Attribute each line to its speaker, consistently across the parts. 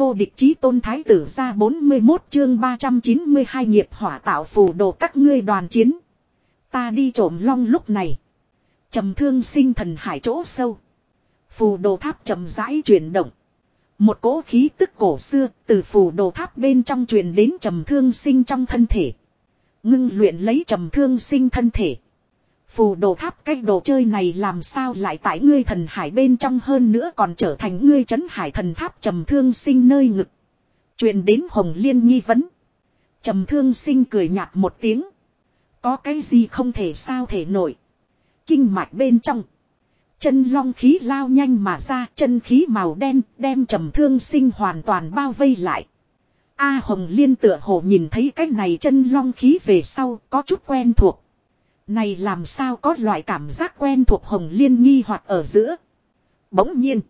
Speaker 1: vô địch chí tôn thái tử ra 41 chương 392 nghiệp hỏa tạo phù đồ các ngươi đoàn chiến. Ta đi trộm long lúc này. trầm thương sinh thần hải chỗ sâu. Phù đồ tháp chậm rãi chuyển động. Một cỗ khí tức cổ xưa từ phù đồ tháp bên trong truyền đến trầm thương sinh trong thân thể. Ngưng luyện lấy trầm thương sinh thân thể. Phù đồ tháp cái đồ chơi này làm sao lại tại ngươi thần hải bên trong hơn nữa còn trở thành ngươi chấn hải thần tháp trầm thương sinh nơi ngực. truyền đến hồng liên nghi vấn. Trầm thương sinh cười nhạt một tiếng. Có cái gì không thể sao thể nổi. Kinh mạch bên trong. Chân long khí lao nhanh mà ra, chân khí màu đen, đem trầm thương sinh hoàn toàn bao vây lại. A Hồng Liên tựa hồ nhìn thấy cái này chân long khí về sau, có chút quen thuộc. Này làm sao có loại cảm giác quen thuộc Hồng Liên nghi hoặc ở giữa. Bỗng nhiên.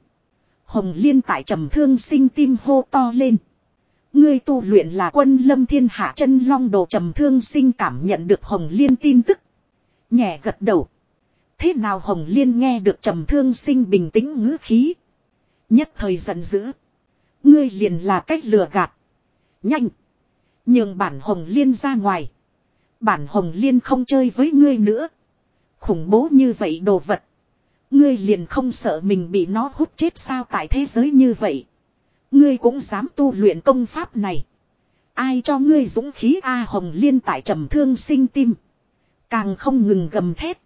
Speaker 1: Hồng Liên tại trầm thương sinh tim hô to lên. Ngươi tu luyện là quân lâm thiên hạ chân long đồ trầm thương sinh cảm nhận được Hồng Liên tin tức. Nhẹ gật đầu. Thế nào Hồng Liên nghe được trầm thương sinh bình tĩnh ngữ khí. Nhất thời giận dữ. Ngươi liền là cách lừa gạt. Nhanh. Nhường bản Hồng Liên ra ngoài. Bản Hồng Liên không chơi với ngươi nữa. Khủng bố như vậy đồ vật. Ngươi liền không sợ mình bị nó hút chết sao tại thế giới như vậy. Ngươi cũng dám tu luyện công pháp này. Ai cho ngươi dũng khí A Hồng Liên tại trầm thương sinh tim. Càng không ngừng gầm thét.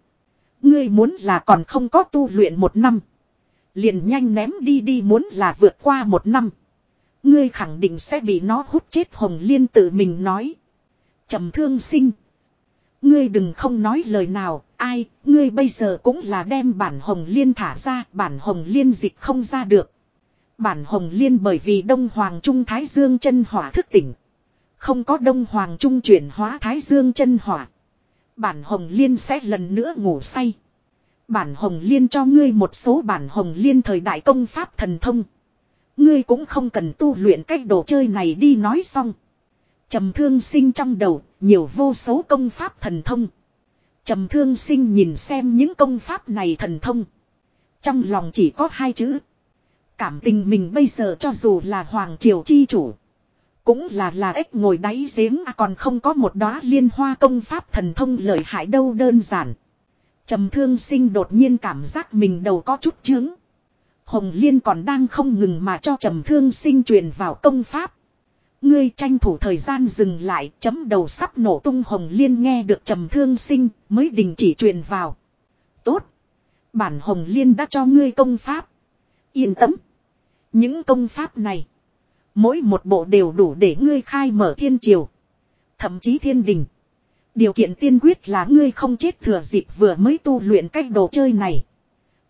Speaker 1: Ngươi muốn là còn không có tu luyện một năm. Liền nhanh ném đi đi muốn là vượt qua một năm. Ngươi khẳng định sẽ bị nó hút chết Hồng Liên tự mình nói. trầm thương sinh. Ngươi đừng không nói lời nào, ai, ngươi bây giờ cũng là đem bản Hồng Liên thả ra, bản Hồng Liên dịch không ra được. Bản Hồng Liên bởi vì Đông Hoàng Trung Thái Dương chân hỏa thức tỉnh. Không có Đông Hoàng Trung chuyển hóa Thái Dương chân hỏa. Bản Hồng Liên sẽ lần nữa ngủ say. Bản Hồng Liên cho ngươi một số bản Hồng Liên thời đại công pháp thần thông. Ngươi cũng không cần tu luyện cách đồ chơi này đi nói xong. Trầm thương sinh trong đầu, nhiều vô số công pháp thần thông. Trầm thương sinh nhìn xem những công pháp này thần thông. Trong lòng chỉ có hai chữ. Cảm tình mình bây giờ cho dù là Hoàng Triều Chi Chủ. Cũng là là ếch ngồi đáy giếng à còn không có một đóa liên hoa công pháp thần thông lợi hại đâu đơn giản. Trầm thương sinh đột nhiên cảm giác mình đầu có chút chướng. Hồng Liên còn đang không ngừng mà cho trầm thương sinh truyền vào công pháp. Ngươi tranh thủ thời gian dừng lại, chấm đầu sắp nổ tung Hồng Liên nghe được trầm thương sinh, mới đình chỉ truyền vào. Tốt. Bản Hồng Liên đã cho ngươi công pháp. Yên tâm. Những công pháp này. Mỗi một bộ đều đủ để ngươi khai mở thiên triều. Thậm chí thiên đình. Điều kiện tiên quyết là ngươi không chết thừa dịp vừa mới tu luyện cách đồ chơi này.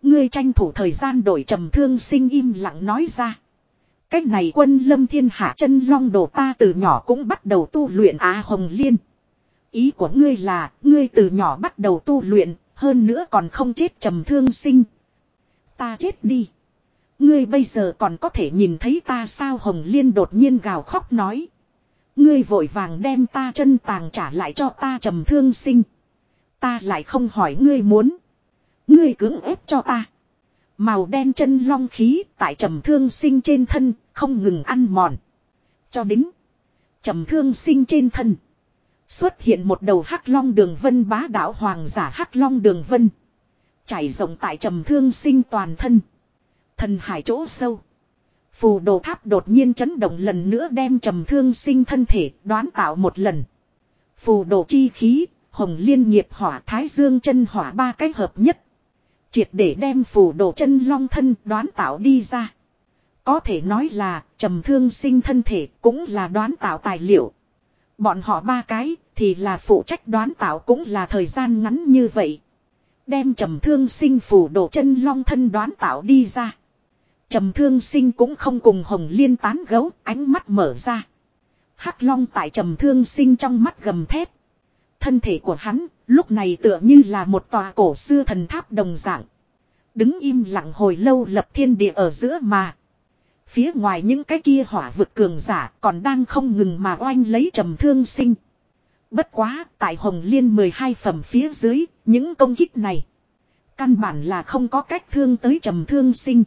Speaker 1: Ngươi tranh thủ thời gian đổi trầm thương sinh im lặng nói ra. Cách này quân lâm thiên hạ chân long đồ ta từ nhỏ cũng bắt đầu tu luyện á hồng liên. Ý của ngươi là, ngươi từ nhỏ bắt đầu tu luyện, hơn nữa còn không chết trầm thương sinh. Ta chết đi. Ngươi bây giờ còn có thể nhìn thấy ta sao Hồng Liên đột nhiên gào khóc nói. Ngươi vội vàng đem ta chân tàng trả lại cho ta trầm thương sinh. Ta lại không hỏi ngươi muốn. Ngươi cưỡng ép cho ta. Màu đen chân long khí tại trầm thương sinh trên thân, không ngừng ăn mòn. Cho đến trầm thương sinh trên thân. Xuất hiện một đầu hắc long đường vân bá đạo hoàng giả hắc long đường vân. Chảy rộng tại trầm thương sinh toàn thân. Thần hải chỗ sâu. Phù đồ tháp đột nhiên chấn động lần nữa đem trầm thương sinh thân thể đoán tạo một lần. Phù đồ chi khí, hồng liên nghiệp hỏa thái dương chân hỏa ba cách hợp nhất. Triệt để đem phù đồ chân long thân đoán tạo đi ra. Có thể nói là trầm thương sinh thân thể cũng là đoán tạo tài liệu. Bọn họ ba cái thì là phụ trách đoán tạo cũng là thời gian ngắn như vậy. Đem trầm thương sinh phủ đổ chân long thân đoán tạo đi ra. Trầm thương sinh cũng không cùng hồng liên tán gấu, ánh mắt mở ra. Hắc long tại trầm thương sinh trong mắt gầm thép. Thân thể của hắn, lúc này tựa như là một tòa cổ xưa thần tháp đồng dạng. Đứng im lặng hồi lâu lập thiên địa ở giữa mà. Phía ngoài những cái kia hỏa vực cường giả còn đang không ngừng mà oanh lấy trầm thương sinh. Bất quá, tại Hồng Liên 12 phẩm phía dưới, những công kích này. Căn bản là không có cách thương tới trầm thương sinh.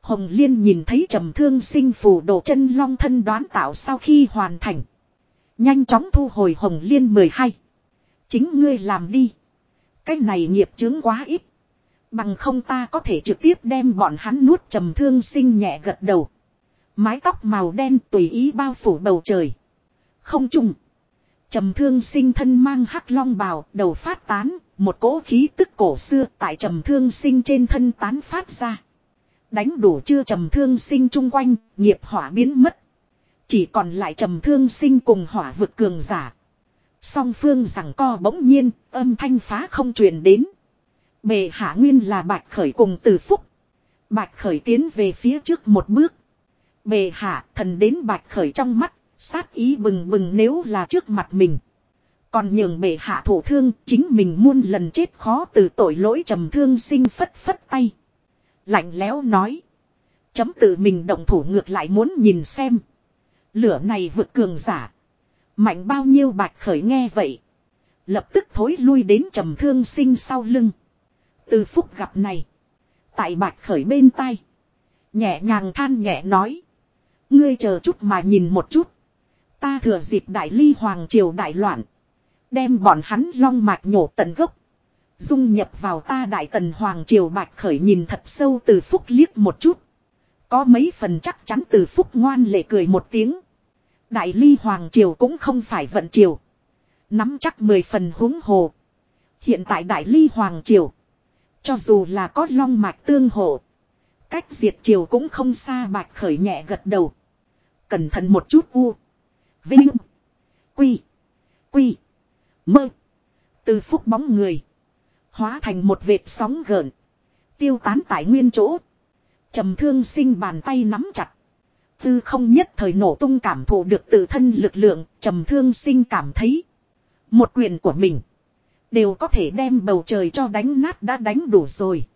Speaker 1: Hồng Liên nhìn thấy trầm thương sinh phù độ chân long thân đoán tạo sau khi hoàn thành. Nhanh chóng thu hồi Hồng Liên 12. Chính ngươi làm đi. Cái này nghiệp chướng quá ít. Bằng không ta có thể trực tiếp đem bọn hắn nuốt trầm thương sinh nhẹ gật đầu. Mái tóc màu đen tùy ý bao phủ bầu trời. Không trùng. Trầm thương sinh thân mang hắc long bào, đầu phát tán, một cỗ khí tức cổ xưa tại trầm thương sinh trên thân tán phát ra. Đánh đủ chưa trầm thương sinh chung quanh, nghiệp hỏa biến mất. Chỉ còn lại trầm thương sinh cùng hỏa vực cường giả. Song phương rằng co bỗng nhiên, âm thanh phá không truyền đến. Bề hạ nguyên là bạch khởi cùng từ phúc. Bạch khởi tiến về phía trước một bước. Bề hạ thần đến bạch khởi trong mắt, sát ý bừng bừng nếu là trước mặt mình. Còn nhường bệ hạ thổ thương chính mình muôn lần chết khó từ tội lỗi trầm thương sinh phất phất tay. Lạnh lẽo nói. Chấm tự mình động thủ ngược lại muốn nhìn xem. Lửa này vượt cường giả. Mạnh bao nhiêu bạch khởi nghe vậy. Lập tức thối lui đến trầm thương sinh sau lưng. Từ phúc gặp này. Tại bạch khởi bên tay. Nhẹ nhàng than nhẹ nói. Ngươi chờ chút mà nhìn một chút. Ta thừa dịp đại ly hoàng triều đại loạn. Đem bọn hắn long mạch nhổ tận gốc. Dung nhập vào ta đại tần hoàng triều bạch khởi nhìn thật sâu từ phúc liếc một chút. Có mấy phần chắc chắn từ phúc ngoan lệ cười một tiếng. Đại ly hoàng triều cũng không phải vận triều. Nắm chắc mười phần húng hồ. Hiện tại đại ly hoàng triều. Cho dù là có long mạch tương hộ. Cách diệt triều cũng không xa bạch khởi nhẹ gật đầu. Cẩn thận một chút u. Vinh. Quy. Quy. Mơ. Từ phúc bóng người. Hóa thành một vệt sóng gợn. Tiêu tán tại nguyên chỗ. trầm thương sinh bàn tay nắm chặt. Tư không nhất thời nổ tung cảm thụ được tự thân lực lượng. trầm thương sinh cảm thấy. Một quyền của mình. Đều có thể đem bầu trời cho đánh nát đã đánh đủ rồi.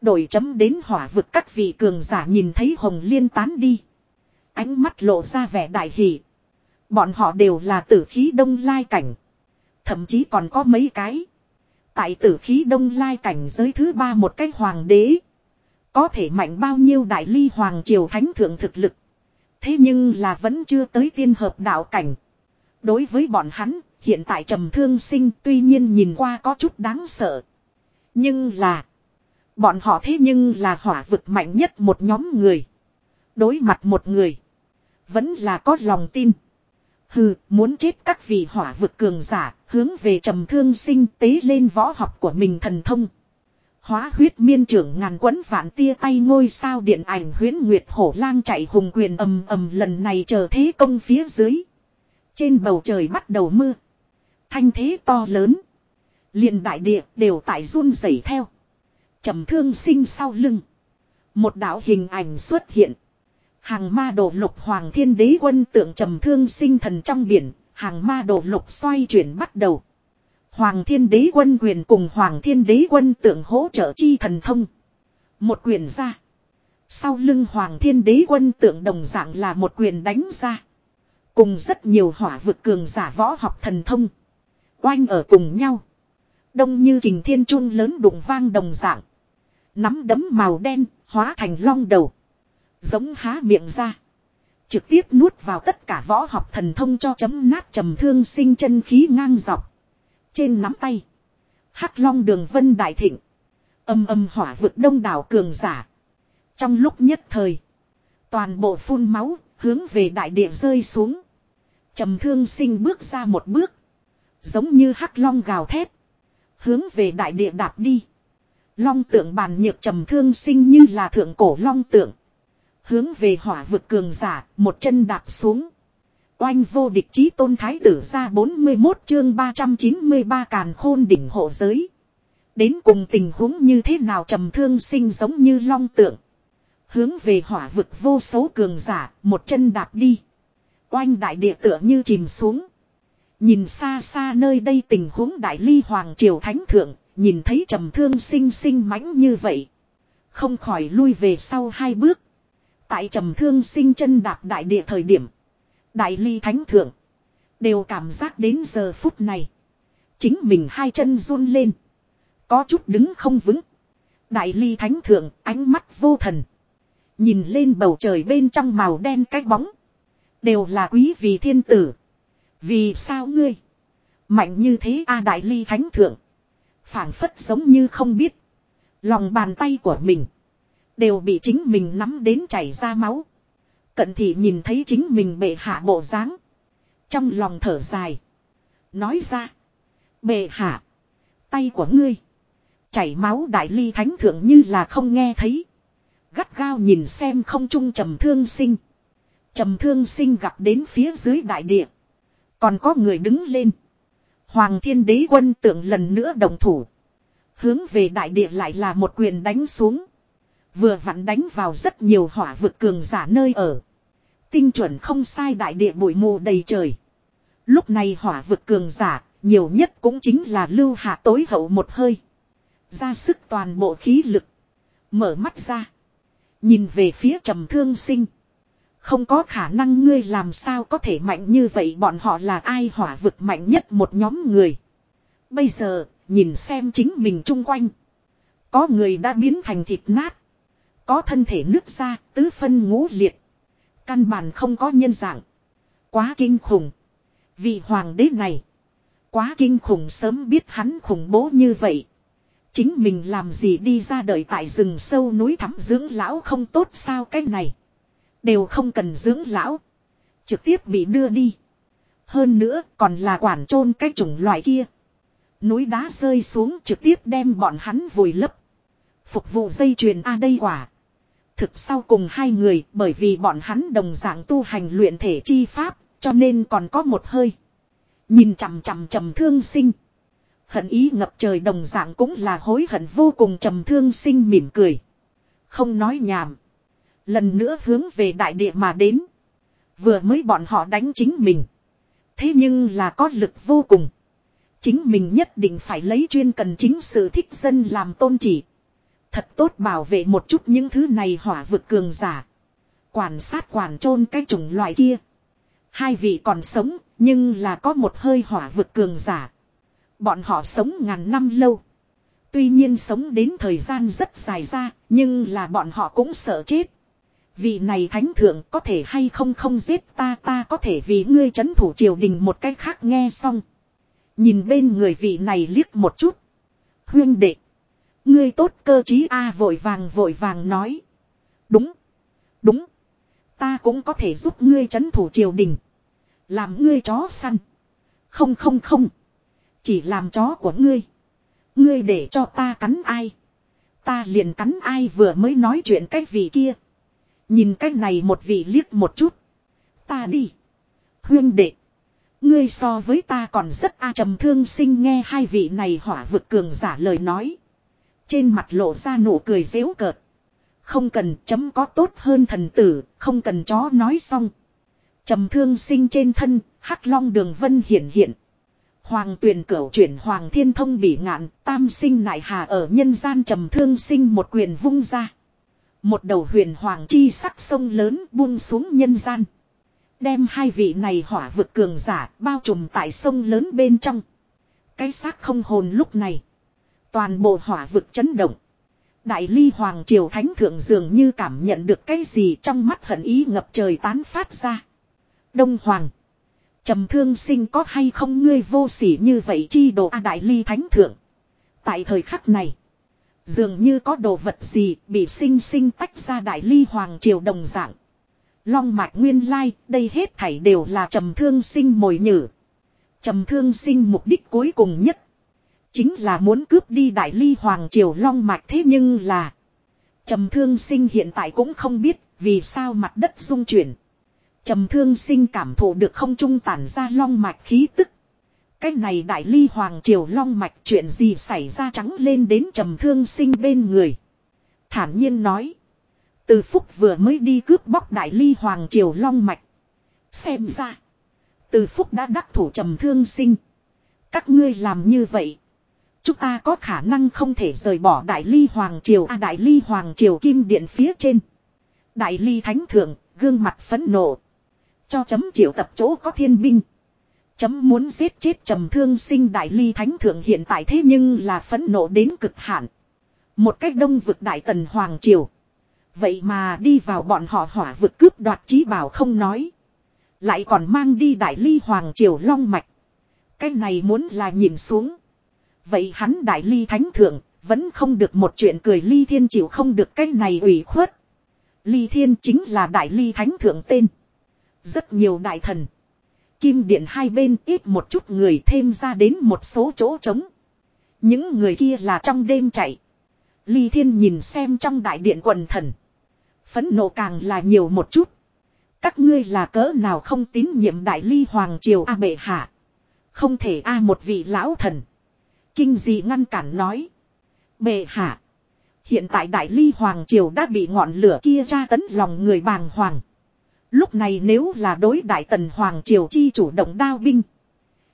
Speaker 1: Đổi chấm đến hỏa vực các vị cường giả nhìn thấy hồng liên tán đi. Ánh mắt lộ ra vẻ đại hỷ. Bọn họ đều là tử khí đông lai cảnh. Thậm chí còn có mấy cái. Tại tử khí đông lai cảnh giới thứ ba một cái hoàng đế. Có thể mạnh bao nhiêu đại ly hoàng triều thánh thượng thực lực. Thế nhưng là vẫn chưa tới tiên hợp đạo cảnh. Đối với bọn hắn, hiện tại trầm thương sinh tuy nhiên nhìn qua có chút đáng sợ. Nhưng là... Bọn họ thế nhưng là hỏa vực mạnh nhất một nhóm người. Đối mặt một người. Vẫn là có lòng tin. Hừ, muốn chết các vị hỏa vực cường giả, hướng về trầm thương sinh tế lên võ học của mình thần thông. Hóa huyết miên trưởng ngàn quấn vạn tia tay ngôi sao điện ảnh huyến nguyệt hổ lang chạy hùng quyền ầm ầm lần này chờ thế công phía dưới. Trên bầu trời bắt đầu mưa. Thanh thế to lớn. liền đại địa đều tại run rẩy theo. trầm thương sinh sau lưng. Một đạo hình ảnh xuất hiện. Hàng ma đồ lục hoàng thiên đế quân tượng trầm thương sinh thần trong biển, hàng ma đồ lục xoay chuyển bắt đầu. Hoàng thiên đế quân quyền cùng hoàng thiên đế quân tượng hỗ trợ chi thần thông. Một quyền ra. Sau lưng hoàng thiên đế quân tượng đồng dạng là một quyền đánh ra. Cùng rất nhiều hỏa vực cường giả võ học thần thông. Oanh ở cùng nhau. Đông như kình thiên trung lớn đụng vang đồng dạng. Nắm đấm màu đen, hóa thành long đầu. Giống há miệng ra. Trực tiếp nuốt vào tất cả võ học thần thông cho chấm nát trầm thương sinh chân khí ngang dọc. Trên nắm tay. Hắc long đường vân đại thịnh. Âm âm hỏa vực đông đảo cường giả. Trong lúc nhất thời. Toàn bộ phun máu, hướng về đại địa rơi xuống. Trầm thương sinh bước ra một bước. Giống như hắc long gào thét. Hướng về đại địa đạp đi. Long tượng bàn nhược trầm thương sinh như là thượng cổ long tượng. Hướng về hỏa vực cường giả, một chân đạp xuống. Oanh vô địch chí tôn thái tử ra 41 chương 393 càn khôn đỉnh hộ giới. Đến cùng tình huống như thế nào trầm thương sinh giống như long tượng. Hướng về hỏa vực vô số cường giả, một chân đạp đi. Oanh đại địa tựa như chìm xuống. Nhìn xa xa nơi đây tình huống đại ly hoàng triều thánh thượng, nhìn thấy trầm thương sinh sinh mãnh như vậy. Không khỏi lui về sau hai bước. Tại trầm thương sinh chân đạp đại địa thời điểm. Đại ly thánh thượng. Đều cảm giác đến giờ phút này. Chính mình hai chân run lên. Có chút đứng không vững. Đại ly thánh thượng ánh mắt vô thần. Nhìn lên bầu trời bên trong màu đen cái bóng. Đều là quý vị thiên tử. Vì sao ngươi? Mạnh như thế A Đại Ly Thánh Thượng. phảng phất giống như không biết. Lòng bàn tay của mình. Đều bị chính mình nắm đến chảy ra máu. Cận thị nhìn thấy chính mình bệ hạ bộ dáng Trong lòng thở dài. Nói ra. Bệ hạ. Tay của ngươi. Chảy máu đại ly thánh thượng như là không nghe thấy. Gắt gao nhìn xem không trung trầm thương sinh. Trầm thương sinh gặp đến phía dưới đại địa. Còn có người đứng lên. Hoàng thiên đế quân tượng lần nữa đồng thủ. Hướng về đại địa lại là một quyền đánh xuống. Vừa vặn đánh vào rất nhiều hỏa vực cường giả nơi ở. Tinh chuẩn không sai đại địa bụi mù đầy trời. Lúc này hỏa vực cường giả, nhiều nhất cũng chính là lưu hạ tối hậu một hơi. Ra sức toàn bộ khí lực. Mở mắt ra. Nhìn về phía trầm thương sinh. Không có khả năng ngươi làm sao có thể mạnh như vậy bọn họ là ai hỏa vực mạnh nhất một nhóm người. Bây giờ, nhìn xem chính mình chung quanh. Có người đã biến thành thịt nát. Có thân thể nước ra, tứ phân ngũ liệt. Căn bản không có nhân dạng. Quá kinh khủng. Vị hoàng đế này. Quá kinh khủng sớm biết hắn khủng bố như vậy. Chính mình làm gì đi ra đợi tại rừng sâu núi thắm dưỡng lão không tốt sao cái này. Đều không cần dưỡng lão. Trực tiếp bị đưa đi. Hơn nữa, còn là quản chôn cái chủng loại kia. Núi đá rơi xuống trực tiếp đem bọn hắn vùi lấp. Phục vụ dây chuyền A đây quả. Thực sau cùng hai người, bởi vì bọn hắn đồng dạng tu hành luyện thể chi pháp, cho nên còn có một hơi. Nhìn chằm chằm trầm thương sinh. Hận ý ngập trời đồng dạng cũng là hối hận vô cùng trầm thương sinh mỉm cười. Không nói nhảm. Lần nữa hướng về đại địa mà đến. Vừa mới bọn họ đánh chính mình. Thế nhưng là có lực vô cùng. Chính mình nhất định phải lấy chuyên cần chính sự thích dân làm tôn chỉ. Thật tốt bảo vệ một chút những thứ này hỏa vực cường giả. Quản sát quản trôn cái chủng loại kia. Hai vị còn sống, nhưng là có một hơi hỏa vực cường giả. Bọn họ sống ngàn năm lâu. Tuy nhiên sống đến thời gian rất dài ra, nhưng là bọn họ cũng sợ chết. Vị này thánh thượng có thể hay không không giết ta ta có thể vì ngươi chấn thủ triều đình một cách khác nghe xong. Nhìn bên người vị này liếc một chút. Huyên đệ. Ngươi tốt cơ trí A, vội vàng vội vàng nói. Đúng. Đúng. Ta cũng có thể giúp ngươi chấn thủ triều đình. Làm ngươi chó săn. Không không không. Chỉ làm chó của ngươi. Ngươi để cho ta cắn ai. Ta liền cắn ai vừa mới nói chuyện cái vị kia. Nhìn cái này một vị liếc một chút. Ta đi. Huyên đệ. Ngươi so với ta còn rất a trầm thương sinh nghe hai vị này hỏa vực cường giả lời nói. Trên mặt lộ ra nụ cười dễu cợt. Không cần chấm có tốt hơn thần tử, không cần chó nói xong. Trầm thương sinh trên thân, hắc long đường vân hiển hiện. Hoàng tuyền cửu chuyển hoàng thiên thông bị ngạn, tam sinh nại hà ở nhân gian trầm thương sinh một quyền vung ra. Một đầu huyền hoàng chi sắc sông lớn buông xuống nhân gian. Đem hai vị này hỏa vực cường giả bao trùm tại sông lớn bên trong. Cái xác không hồn lúc này. Toàn bộ hỏa vực chấn động. Đại ly hoàng triều thánh thượng dường như cảm nhận được cái gì trong mắt hận ý ngập trời tán phát ra. Đông hoàng. trầm thương sinh có hay không ngươi vô sỉ như vậy chi đồ a đại ly thánh thượng. Tại thời khắc này. Dường như có đồ vật gì bị sinh sinh tách ra đại ly hoàng triều đồng dạng. Long mạch nguyên lai, đây hết thảy đều là trầm thương sinh mồi nhử. Trầm thương sinh mục đích cuối cùng nhất. Chính là muốn cướp đi đại ly hoàng triều long mạch thế nhưng là. Trầm thương sinh hiện tại cũng không biết vì sao mặt đất rung chuyển. Trầm thương sinh cảm thụ được không trung tản ra long mạch khí tức. Cái này đại ly hoàng triều long mạch chuyện gì xảy ra trắng lên đến trầm thương sinh bên người. Thản nhiên nói. Từ phúc vừa mới đi cướp bóc đại ly hoàng triều long mạch. Xem ra. Từ phúc đã đắc thủ trầm thương sinh. Các ngươi làm như vậy. Chúng ta có khả năng không thể rời bỏ đại ly hoàng triều a đại ly hoàng triều kim điện phía trên. Đại ly thánh thượng, gương mặt phẫn nộ. Cho chấm triệu tập chỗ có thiên binh. Chấm muốn giết chết trầm thương sinh đại ly thánh thượng hiện tại thế nhưng là phẫn nộ đến cực hạn. Một cách đông vực đại tần hoàng triều. Vậy mà đi vào bọn họ hỏa vực cướp đoạt trí bảo không nói. Lại còn mang đi đại ly hoàng triều long mạch. Cái này muốn là nhìn xuống. Vậy hắn đại ly thánh thượng, vẫn không được một chuyện cười ly thiên chịu không được cái này ủy khuất. Ly thiên chính là đại ly thánh thượng tên. Rất nhiều đại thần. Kim điện hai bên ít một chút người thêm ra đến một số chỗ trống. Những người kia là trong đêm chạy. Ly thiên nhìn xem trong đại điện quần thần. Phấn nộ càng là nhiều một chút. Các ngươi là cỡ nào không tín nhiệm đại ly hoàng triều A bệ hạ. Không thể A một vị lão thần. Kinh dị ngăn cản nói. Bệ hạ. Hiện tại đại ly hoàng triều đã bị ngọn lửa kia tra tấn lòng người bàng hoàng. Lúc này nếu là đối đại tần hoàng triều chi chủ động đao binh.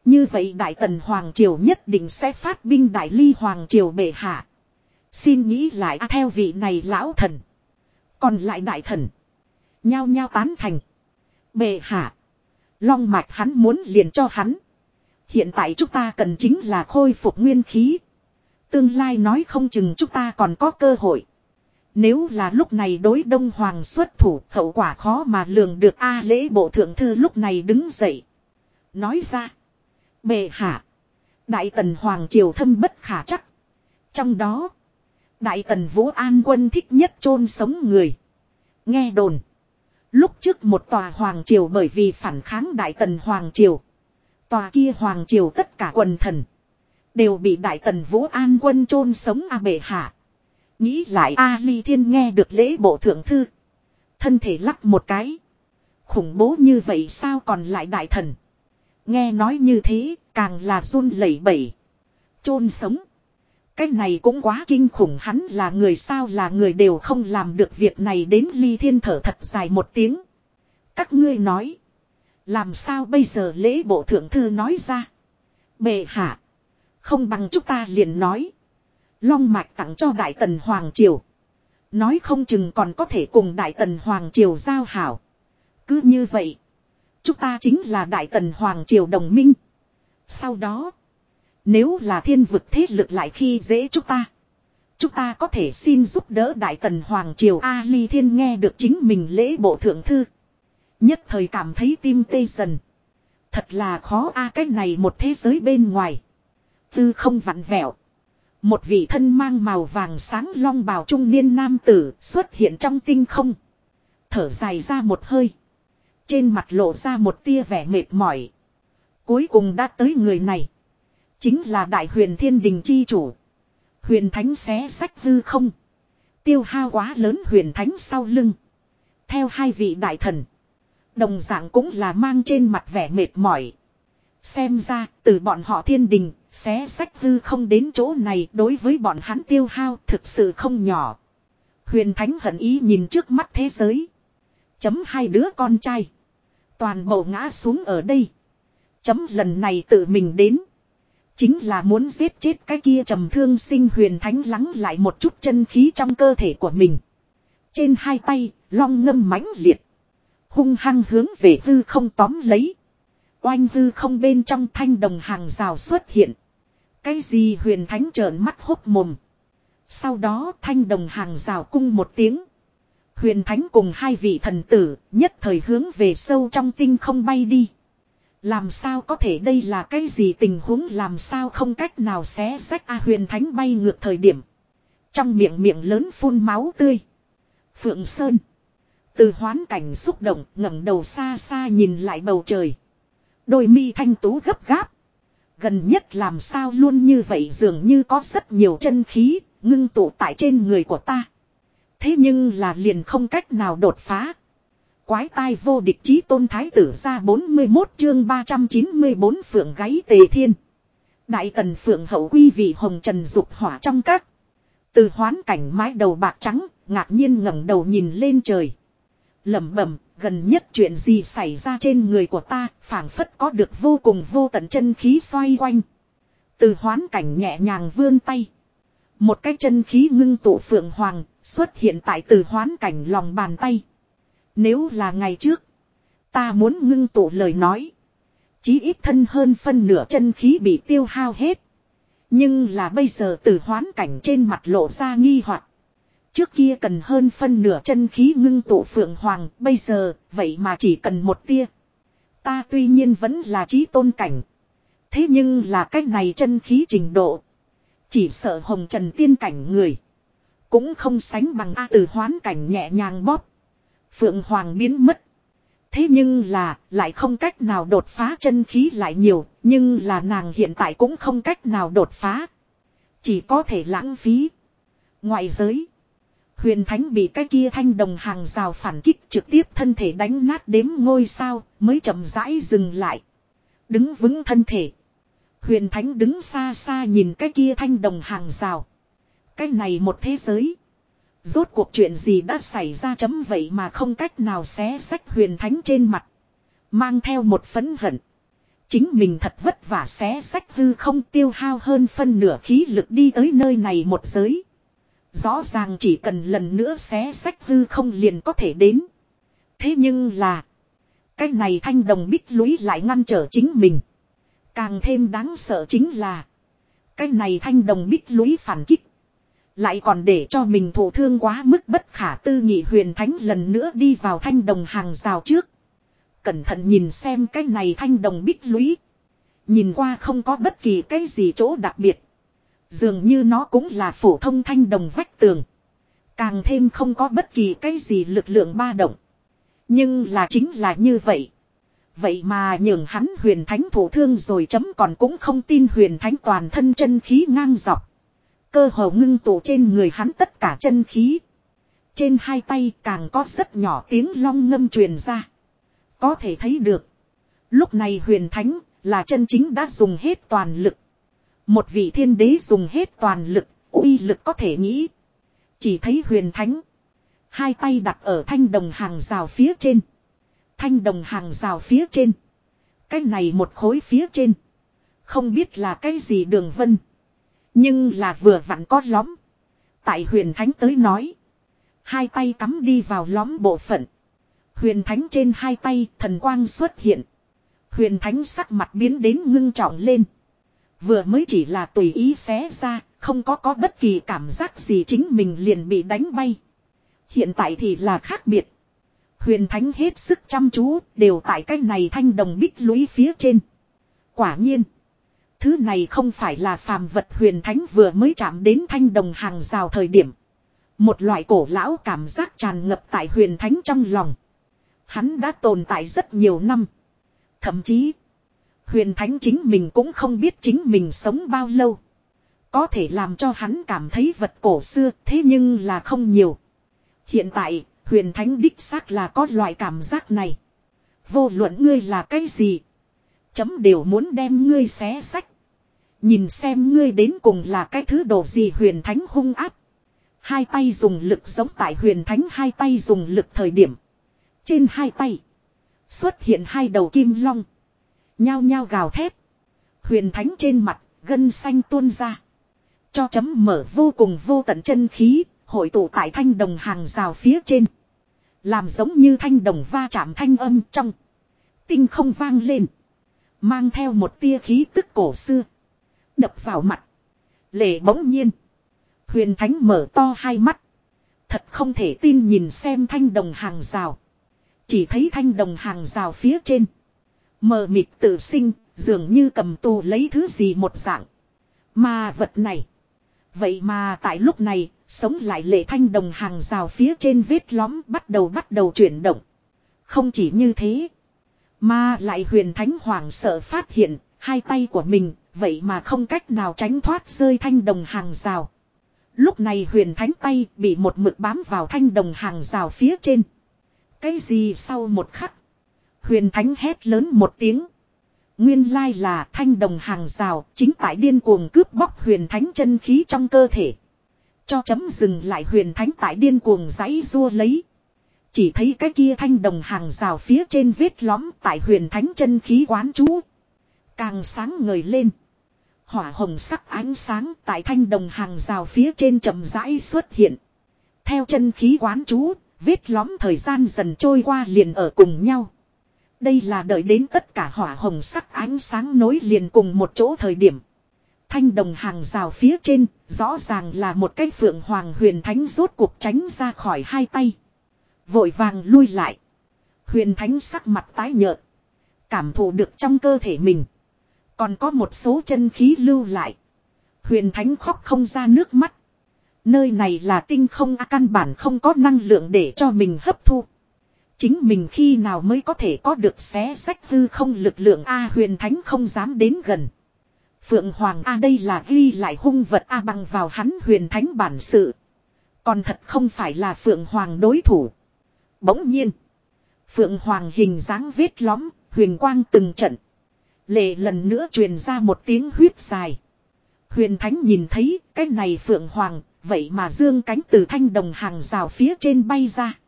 Speaker 1: Như vậy đại tần hoàng triều nhất định sẽ phát binh đại ly hoàng triều bệ hạ. Xin nghĩ lại à, theo vị này lão thần. Còn lại đại thần. Nhao nhao tán thành. Bệ hạ. Long mạch hắn muốn liền cho hắn. Hiện tại chúng ta cần chính là khôi phục nguyên khí. Tương lai nói không chừng chúng ta còn có cơ hội. Nếu là lúc này đối đông hoàng xuất thủ, hậu quả khó mà lường được A lễ bộ thượng thư lúc này đứng dậy. Nói ra. Bệ hạ. Đại tần hoàng triều thâm bất khả chắc. Trong đó. Đại tần vũ an quân thích nhất chôn sống người. Nghe đồn. Lúc trước một tòa hoàng triều bởi vì phản kháng đại tần hoàng triều. Tòa kia hoàng triều tất cả quần thần. Đều bị đại tần vũ an quân chôn sống a bệ hạ. Nghĩ lại A Ly Thiên nghe được lễ bộ thượng thư. Thân thể lắc một cái. Khủng bố như vậy sao còn lại đại thần. Nghe nói như thế, càng là run lẩy bẩy. chôn sống. Cái này cũng quá kinh khủng hắn là người sao là người đều không làm được việc này đến ly thiên thở thật dài một tiếng. Các ngươi nói. Làm sao bây giờ lễ bộ thượng thư nói ra. Bệ hạ. Không bằng chúng ta liền nói. Long mạch tặng cho Đại Tần Hoàng Triều. Nói không chừng còn có thể cùng Đại Tần Hoàng Triều giao hảo. Cứ như vậy. Chúng ta chính là Đại Tần Hoàng Triều đồng minh. Sau đó. Nếu là thiên vực thế lực lại khi dễ chúng ta. Chúng ta có thể xin giúp đỡ Đại Tần Hoàng Triều A Ly Thiên nghe được chính mình lễ bộ thượng thư. Nhất thời cảm thấy tim tê dần. Thật là khó a, cái này một thế giới bên ngoài. Tư không vặn vẹo. Một vị thân mang màu vàng sáng long bào trung niên nam tử xuất hiện trong tinh không. Thở dài ra một hơi. Trên mặt lộ ra một tia vẻ mệt mỏi. Cuối cùng đã tới người này. Chính là đại huyền thiên đình chi chủ. Huyền thánh xé sách hư không. Tiêu hao quá lớn huyền thánh sau lưng. Theo hai vị đại thần. Đồng dạng cũng là mang trên mặt vẻ mệt mỏi. Xem ra, từ bọn họ thiên đình, xé sách hư không đến chỗ này đối với bọn hắn tiêu hao thực sự không nhỏ. Huyền Thánh hận ý nhìn trước mắt thế giới. Chấm hai đứa con trai. Toàn bộ ngã xuống ở đây. Chấm lần này tự mình đến. Chính là muốn giết chết cái kia trầm thương sinh huyền thánh lắng lại một chút chân khí trong cơ thể của mình. Trên hai tay, long ngâm mãnh liệt. Hung hăng hướng về hư không tóm lấy. Oanh hư không bên trong thanh đồng hàng rào xuất hiện. Cái gì huyền thánh trợn mắt hốt mồm. Sau đó thanh đồng hàng rào cung một tiếng. Huyền thánh cùng hai vị thần tử nhất thời hướng về sâu trong tinh không bay đi. Làm sao có thể đây là cái gì tình huống làm sao không cách nào xé sách a huyền thánh bay ngược thời điểm. Trong miệng miệng lớn phun máu tươi. Phượng Sơn. Từ hoán cảnh xúc động ngẩng đầu xa xa nhìn lại bầu trời. Đôi mi thanh tú gấp gáp. Gần nhất làm sao luôn như vậy dường như có rất nhiều chân khí, ngưng tụ tại trên người của ta. Thế nhưng là liền không cách nào đột phá. Quái tai vô địch chí tôn thái tử ra 41 chương 394 phượng gáy tề thiên. Đại tần phượng hậu quy vị hồng trần dục hỏa trong các. Từ hoán cảnh mái đầu bạc trắng, ngạc nhiên ngẩng đầu nhìn lên trời. lẩm bẩm gần nhất chuyện gì xảy ra trên người của ta, phảng phất có được vô cùng vô tận chân khí xoay quanh. Từ hoán cảnh nhẹ nhàng vươn tay. Một cái chân khí ngưng tụ phượng hoàng, xuất hiện tại từ hoán cảnh lòng bàn tay. Nếu là ngày trước, ta muốn ngưng tụ lời nói. Chí ít thân hơn phân nửa chân khí bị tiêu hao hết. Nhưng là bây giờ từ hoán cảnh trên mặt lộ ra nghi hoặc Trước kia cần hơn phân nửa chân khí ngưng tụ phượng hoàng, bây giờ, vậy mà chỉ cần một tia. Ta tuy nhiên vẫn là trí tôn cảnh. Thế nhưng là cách này chân khí trình độ. Chỉ sợ hồng trần tiên cảnh người. Cũng không sánh bằng A từ hoán cảnh nhẹ nhàng bóp. Phượng Hoàng biến mất. Thế nhưng là, lại không cách nào đột phá chân khí lại nhiều, nhưng là nàng hiện tại cũng không cách nào đột phá. Chỉ có thể lãng phí. Ngoại giới. Huyền Thánh bị cái kia thanh đồng hàng rào phản kích trực tiếp thân thể đánh nát đếm ngôi sao, mới chậm rãi dừng lại. Đứng vững thân thể. Huyền Thánh đứng xa xa nhìn cái kia thanh đồng hàng rào. Cái này một thế giới. Rốt cuộc chuyện gì đã xảy ra chấm vậy mà không cách nào xé sách huyền thánh trên mặt. Mang theo một phấn hận. Chính mình thật vất vả xé sách hư không tiêu hao hơn phân nửa khí lực đi tới nơi này một giới. Rõ ràng chỉ cần lần nữa xé sách hư không liền có thể đến. Thế nhưng là. Cái này thanh đồng bích lũy lại ngăn trở chính mình. Càng thêm đáng sợ chính là. Cái này thanh đồng bích lũy phản kích. Lại còn để cho mình thổ thương quá mức bất khả tư nghị huyền thánh lần nữa đi vào thanh đồng hàng rào trước. Cẩn thận nhìn xem cái này thanh đồng bích lũy. Nhìn qua không có bất kỳ cái gì chỗ đặc biệt. Dường như nó cũng là phổ thông thanh đồng vách tường. Càng thêm không có bất kỳ cái gì lực lượng ba động. Nhưng là chính là như vậy. Vậy mà nhường hắn huyền thánh thủ thương rồi chấm còn cũng không tin huyền thánh toàn thân chân khí ngang dọc. Cơ hồ ngưng tụ trên người hắn tất cả chân khí. Trên hai tay càng có rất nhỏ tiếng long ngâm truyền ra. Có thể thấy được. Lúc này huyền thánh là chân chính đã dùng hết toàn lực. Một vị thiên đế dùng hết toàn lực, uy lực có thể nghĩ. Chỉ thấy huyền thánh. Hai tay đặt ở thanh đồng hàng rào phía trên. Thanh đồng hàng rào phía trên. Cái này một khối phía trên. Không biết là cái gì đường vân. Nhưng là vừa vặn có lõm. Tại huyền thánh tới nói. Hai tay cắm đi vào lõm bộ phận. Huyền thánh trên hai tay thần quang xuất hiện. Huyền thánh sắc mặt biến đến ngưng trọng lên. Vừa mới chỉ là tùy ý xé ra, không có có bất kỳ cảm giác gì chính mình liền bị đánh bay. Hiện tại thì là khác biệt. Huyền thánh hết sức chăm chú, đều tại cái này thanh đồng bích lũy phía trên. Quả nhiên. Thứ này không phải là phàm vật huyền thánh vừa mới chạm đến thanh đồng hàng rào thời điểm. Một loại cổ lão cảm giác tràn ngập tại huyền thánh trong lòng. Hắn đã tồn tại rất nhiều năm. Thậm chí, huyền thánh chính mình cũng không biết chính mình sống bao lâu. Có thể làm cho hắn cảm thấy vật cổ xưa thế nhưng là không nhiều. Hiện tại, huyền thánh đích xác là có loại cảm giác này. Vô luận ngươi là cái gì? Chấm đều muốn đem ngươi xé sách. Nhìn xem ngươi đến cùng là cái thứ đồ gì huyền thánh hung áp. Hai tay dùng lực giống tại huyền thánh hai tay dùng lực thời điểm. Trên hai tay. Xuất hiện hai đầu kim long. Nhao nhao gào thét. Huyền thánh trên mặt, gân xanh tuôn ra. Cho chấm mở vô cùng vô tận chân khí, hội tụ tại thanh đồng hàng rào phía trên. Làm giống như thanh đồng va chạm thanh âm trong. Tinh không vang lên. Mang theo một tia khí tức cổ xưa. Đập vào mặt. Lệ bỗng nhiên. Huyền Thánh mở to hai mắt. Thật không thể tin nhìn xem thanh đồng hàng rào. Chỉ thấy thanh đồng hàng rào phía trên. Mờ mịt tự sinh, dường như cầm tù lấy thứ gì một dạng. Mà vật này. Vậy mà tại lúc này, sống lại lệ thanh đồng hàng rào phía trên vết lõm bắt đầu bắt đầu chuyển động. Không chỉ như thế. Mà lại huyền thánh hoàng sợ phát hiện, hai tay của mình, vậy mà không cách nào tránh thoát rơi thanh đồng hàng rào. Lúc này huyền thánh tay bị một mực bám vào thanh đồng hàng rào phía trên. Cái gì sau một khắc. Huyền thánh hét lớn một tiếng. Nguyên lai là thanh đồng hàng rào chính tại điên cuồng cướp bóc huyền thánh chân khí trong cơ thể. Cho chấm dừng lại huyền thánh tại điên cuồng giãy rua lấy. Chỉ thấy cái kia thanh đồng hàng rào phía trên vết lõm tại huyền thánh chân khí quán chú. Càng sáng ngời lên. Hỏa hồng sắc ánh sáng tại thanh đồng hàng rào phía trên chậm rãi xuất hiện. Theo chân khí quán chú, vết lõm thời gian dần trôi qua liền ở cùng nhau. Đây là đợi đến tất cả hỏa hồng sắc ánh sáng nối liền cùng một chỗ thời điểm. Thanh đồng hàng rào phía trên, rõ ràng là một cái phượng hoàng huyền thánh rốt cuộc tránh ra khỏi hai tay. Vội vàng lui lại. Huyền thánh sắc mặt tái nhợt. Cảm thụ được trong cơ thể mình. Còn có một số chân khí lưu lại. Huyền thánh khóc không ra nước mắt. Nơi này là tinh không căn bản không có năng lượng để cho mình hấp thu. Chính mình khi nào mới có thể có được xé sách hư không lực lượng A huyền thánh không dám đến gần. Phượng Hoàng A đây là ghi lại hung vật A bằng vào hắn huyền thánh bản sự. Còn thật không phải là Phượng Hoàng đối thủ. Bỗng nhiên. Phượng Hoàng hình dáng vết lõm, huyền quang từng trận. Lệ lần nữa truyền ra một tiếng huyết dài. Huyền Thánh nhìn thấy cái này Phượng Hoàng, vậy mà dương cánh từ thanh đồng hàng rào phía trên bay ra.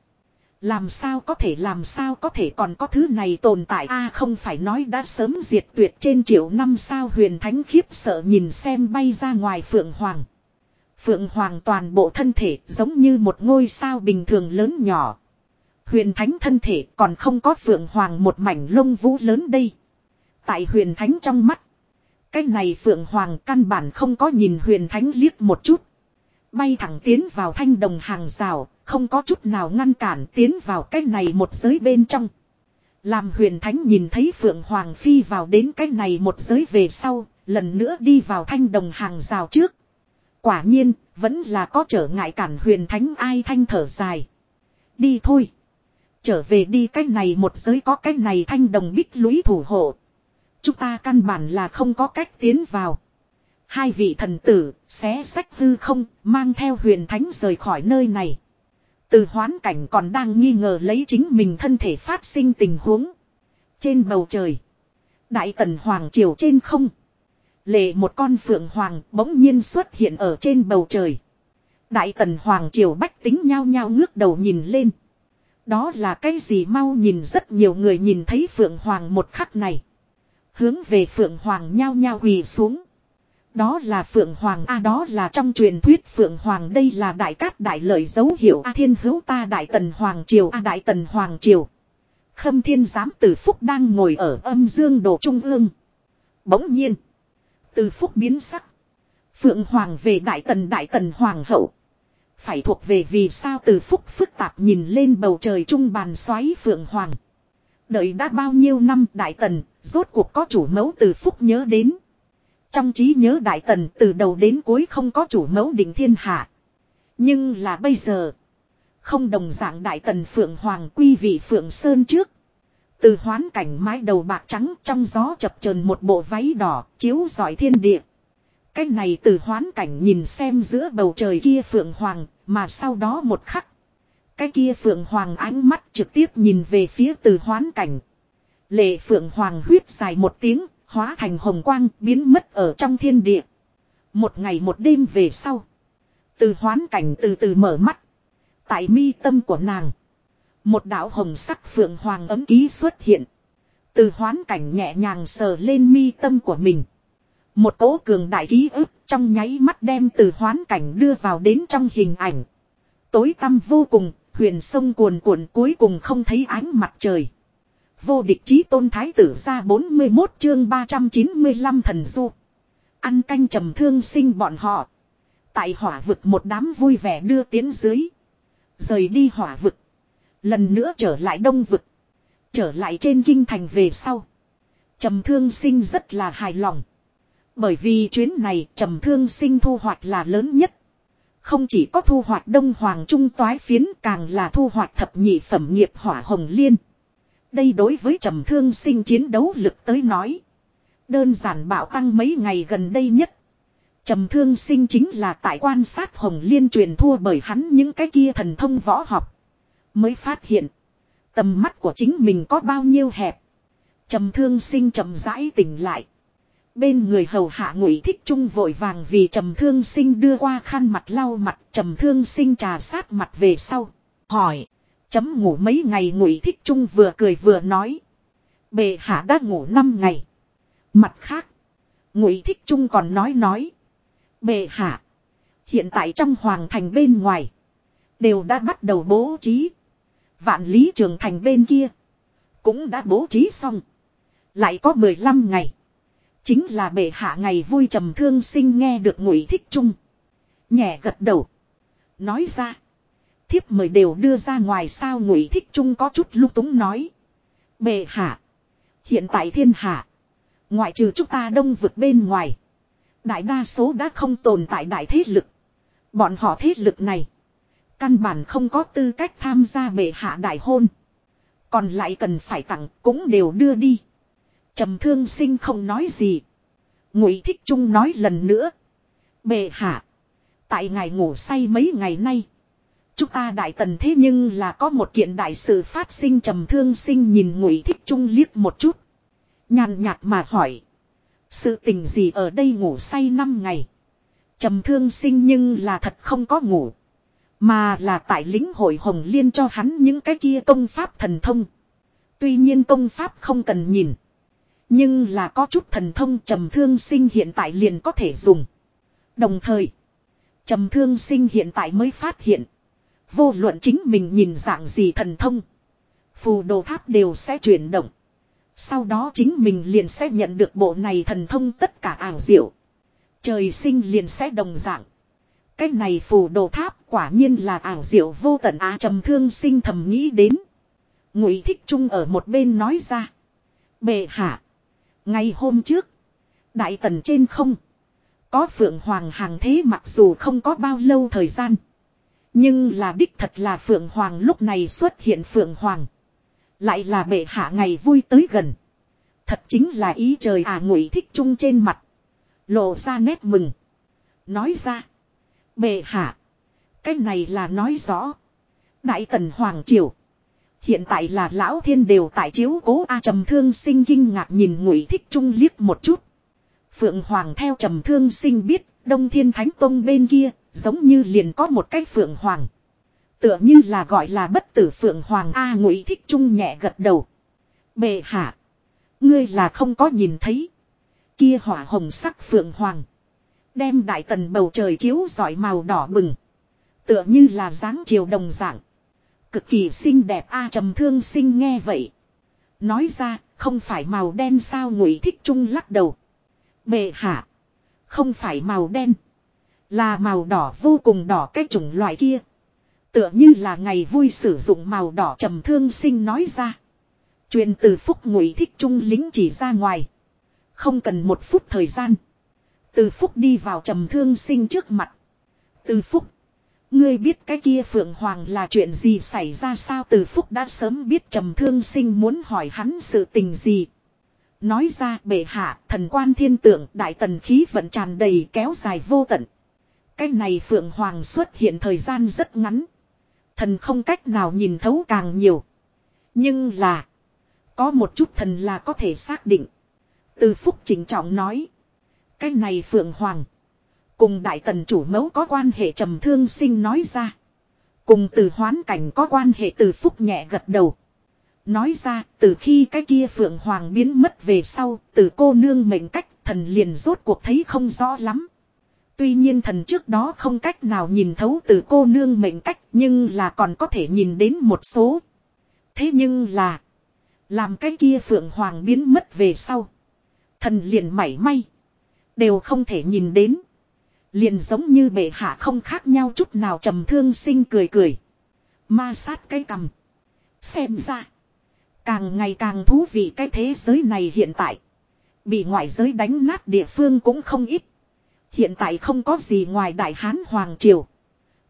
Speaker 1: Làm sao có thể làm sao có thể còn có thứ này tồn tại a không phải nói đã sớm diệt tuyệt trên triệu năm sao huyền thánh khiếp sợ nhìn xem bay ra ngoài Phượng Hoàng. Phượng Hoàng toàn bộ thân thể giống như một ngôi sao bình thường lớn nhỏ. Huyền thánh thân thể còn không có Phượng Hoàng một mảnh lông vũ lớn đây. Tại huyền thánh trong mắt. Cái này Phượng Hoàng căn bản không có nhìn huyền thánh liếc một chút. Bay thẳng tiến vào thanh đồng hàng rào, không có chút nào ngăn cản tiến vào cái này một giới bên trong. Làm huyền thánh nhìn thấy Phượng Hoàng Phi vào đến cái này một giới về sau, lần nữa đi vào thanh đồng hàng rào trước. Quả nhiên, vẫn là có trở ngại cản huyền thánh ai thanh thở dài. Đi thôi. Trở về đi cái này một giới có cái này thanh đồng bích lũy thủ hộ. Chúng ta căn bản là không có cách tiến vào. Hai vị thần tử, xé sách hư không, mang theo huyền thánh rời khỏi nơi này. Từ hoán cảnh còn đang nghi ngờ lấy chính mình thân thể phát sinh tình huống. Trên bầu trời. Đại tần hoàng triều trên không. Lệ một con phượng hoàng bỗng nhiên xuất hiện ở trên bầu trời. Đại tần hoàng triều bách tính nhao nhao ngước đầu nhìn lên. Đó là cái gì mau nhìn rất nhiều người nhìn thấy phượng hoàng một khắc này. Hướng về phượng hoàng nhao nhao quỳ xuống. Đó là Phượng Hoàng A đó là trong truyền thuyết Phượng Hoàng đây là đại cát đại lợi dấu hiệu A thiên hữu ta đại tần Hoàng Triều A đại tần Hoàng Triều. Khâm thiên giám từ phúc đang ngồi ở âm dương đồ trung ương. Bỗng nhiên. Từ phúc biến sắc. Phượng Hoàng về đại tần đại tần Hoàng hậu. Phải thuộc về vì sao từ phúc phức tạp nhìn lên bầu trời trung bàn xoáy Phượng Hoàng. Đợi đã bao nhiêu năm đại tần, rốt cuộc có chủ mẫu từ phúc nhớ đến. Trong trí nhớ Đại Tần từ đầu đến cuối không có chủ mẫu định thiên hạ. Nhưng là bây giờ. Không đồng dạng Đại Tần Phượng Hoàng quy vị Phượng Sơn trước. Từ hoán cảnh mái đầu bạc trắng trong gió chập chờn một bộ váy đỏ, chiếu giỏi thiên địa. Cái này từ hoán cảnh nhìn xem giữa bầu trời kia Phượng Hoàng, mà sau đó một khắc. Cái kia Phượng Hoàng ánh mắt trực tiếp nhìn về phía từ hoán cảnh. Lệ Phượng Hoàng huyết dài một tiếng Hóa thành hồng quang biến mất ở trong thiên địa. Một ngày một đêm về sau. Từ hoán cảnh từ từ mở mắt. Tại mi tâm của nàng. Một đạo hồng sắc phượng hoàng ấm ký xuất hiện. Từ hoán cảnh nhẹ nhàng sờ lên mi tâm của mình. Một cỗ cường đại ký ức trong nháy mắt đem từ hoán cảnh đưa vào đến trong hình ảnh. Tối tăm vô cùng, huyền sông cuồn cuộn cuối cùng không thấy ánh mặt trời. Vô địch chí tôn thái tử ra 41 chương 395 thần du. Ăn canh trầm thương sinh bọn họ. Tại hỏa vực một đám vui vẻ đưa tiến dưới. Rời đi hỏa vực. Lần nữa trở lại đông vực. Trở lại trên kinh thành về sau. Trầm thương sinh rất là hài lòng. Bởi vì chuyến này trầm thương sinh thu hoạch là lớn nhất. Không chỉ có thu hoạch đông hoàng trung toái phiến càng là thu hoạch thập nhị phẩm nghiệp hỏa hồng liên. Đây đối với trầm thương sinh chiến đấu lực tới nói. Đơn giản bạo tăng mấy ngày gần đây nhất. Trầm thương sinh chính là tại quan sát hồng liên truyền thua bởi hắn những cái kia thần thông võ học. Mới phát hiện. Tầm mắt của chính mình có bao nhiêu hẹp. Trầm thương sinh trầm rãi tỉnh lại. Bên người hầu hạ ngụy thích trung vội vàng vì trầm thương sinh đưa qua khăn mặt lau mặt, trầm thương sinh trà sát mặt về sau. Hỏi. Chấm ngủ mấy ngày ngụy thích trung vừa cười vừa nói. Bệ hạ đã ngủ 5 ngày. Mặt khác. Ngụy thích trung còn nói nói. Bệ hạ. Hiện tại trong hoàng thành bên ngoài. Đều đã bắt đầu bố trí. Vạn lý trường thành bên kia. Cũng đã bố trí xong. Lại có 15 ngày. Chính là bệ hạ ngày vui trầm thương sinh nghe được ngụy thích trung. Nhẹ gật đầu. Nói ra. Thiếp mời đều đưa ra ngoài sao ngụy thích trung có chút lúc túng nói. Bệ hạ. Hiện tại thiên hạ. Ngoại trừ chúng ta đông vực bên ngoài. Đại đa số đã không tồn tại đại thế lực. Bọn họ thế lực này. Căn bản không có tư cách tham gia bệ hạ đại hôn. Còn lại cần phải tặng cũng đều đưa đi. trầm thương sinh không nói gì. Ngụy thích trung nói lần nữa. Bệ hạ. Tại ngài ngủ say mấy ngày nay. Chúng ta đại tần thế nhưng là có một kiện đại sự phát sinh trầm thương sinh nhìn ngụy thích trung liếc một chút. Nhàn nhạt mà hỏi. Sự tình gì ở đây ngủ say năm ngày. Trầm thương sinh nhưng là thật không có ngủ. Mà là tại lính hội hồng liên cho hắn những cái kia công pháp thần thông. Tuy nhiên công pháp không cần nhìn. Nhưng là có chút thần thông trầm thương sinh hiện tại liền có thể dùng. Đồng thời, trầm thương sinh hiện tại mới phát hiện. Vô luận chính mình nhìn dạng gì thần thông. Phù đồ tháp đều sẽ chuyển động. Sau đó chính mình liền sẽ nhận được bộ này thần thông tất cả ảo diệu. Trời sinh liền sẽ đồng dạng. Cái này phù đồ tháp quả nhiên là ảo diệu vô tận á trầm thương sinh thầm nghĩ đến. Ngụy thích trung ở một bên nói ra. Bệ hạ. Ngày hôm trước. Đại tần trên không. Có phượng hoàng hàng thế mặc dù không có bao lâu thời gian. Nhưng là đích thật là phượng hoàng lúc này xuất hiện phượng hoàng. Lại là bệ hạ ngày vui tới gần. Thật chính là ý trời à ngụy thích trung trên mặt. Lộ ra nét mừng. Nói ra. Bệ hạ. Cái này là nói rõ. Đại tần Hoàng Triều. Hiện tại là lão thiên đều tại chiếu cố A trầm thương sinh kinh ngạc nhìn ngụy thích trung liếc một chút. Phượng Hoàng theo trầm thương sinh biết. Đông Thiên Thánh Tông bên kia. Giống như liền có một cái Phượng Hoàng. Tựa như là gọi là bất tử Phượng Hoàng A ngụy thích trung nhẹ gật đầu. Bệ hạ. Ngươi là không có nhìn thấy. Kia hỏa hồng sắc Phượng Hoàng. Đem đại tần bầu trời chiếu giỏi màu đỏ bừng. Tựa như là dáng chiều đồng dạng. Cực kỳ xinh đẹp a trầm thương sinh nghe vậy. Nói ra, không phải màu đen sao ngụy thích trung lắc đầu. Bệ hạ. Không phải màu đen. Là màu đỏ vô cùng đỏ cái chủng loại kia. Tựa như là ngày vui sử dụng màu đỏ trầm thương sinh nói ra. Truyền từ phúc ngụy thích trung lính chỉ ra ngoài. Không cần một phút thời gian. Từ phúc đi vào trầm thương sinh trước mặt. Từ phúc. Ngươi biết cái kia Phượng Hoàng là chuyện gì xảy ra sao từ phúc đã sớm biết trầm thương sinh muốn hỏi hắn sự tình gì. Nói ra, bệ hạ, thần quan thiên tượng, đại tần khí vận tràn đầy kéo dài vô tận. Cái này Phượng Hoàng xuất hiện thời gian rất ngắn. Thần không cách nào nhìn thấu càng nhiều. Nhưng là. Có một chút thần là có thể xác định. Từ phúc chỉnh trọng nói. Cái này Phượng Hoàng. Cùng đại tần chủ mẫu có quan hệ trầm thương sinh nói ra. Cùng từ hoán cảnh có quan hệ từ phúc nhẹ gật đầu. Nói ra, từ khi cái kia Phượng Hoàng biến mất về sau, từ cô nương mệnh cách thần liền rốt cuộc thấy không rõ lắm. Tuy nhiên thần trước đó không cách nào nhìn thấu từ cô nương mệnh cách, nhưng là còn có thể nhìn đến một số. Thế nhưng là, làm cái kia Phượng Hoàng biến mất về sau. Thần liền mảy may. Đều không thể nhìn đến. Liền giống như bệ hạ không khác nhau chút nào trầm thương sinh cười cười. Ma sát cái cầm. Xem ra. Càng ngày càng thú vị cái thế giới này hiện tại. Bị ngoại giới đánh nát địa phương cũng không ít. Hiện tại không có gì ngoài Đại Hán Hoàng Triều.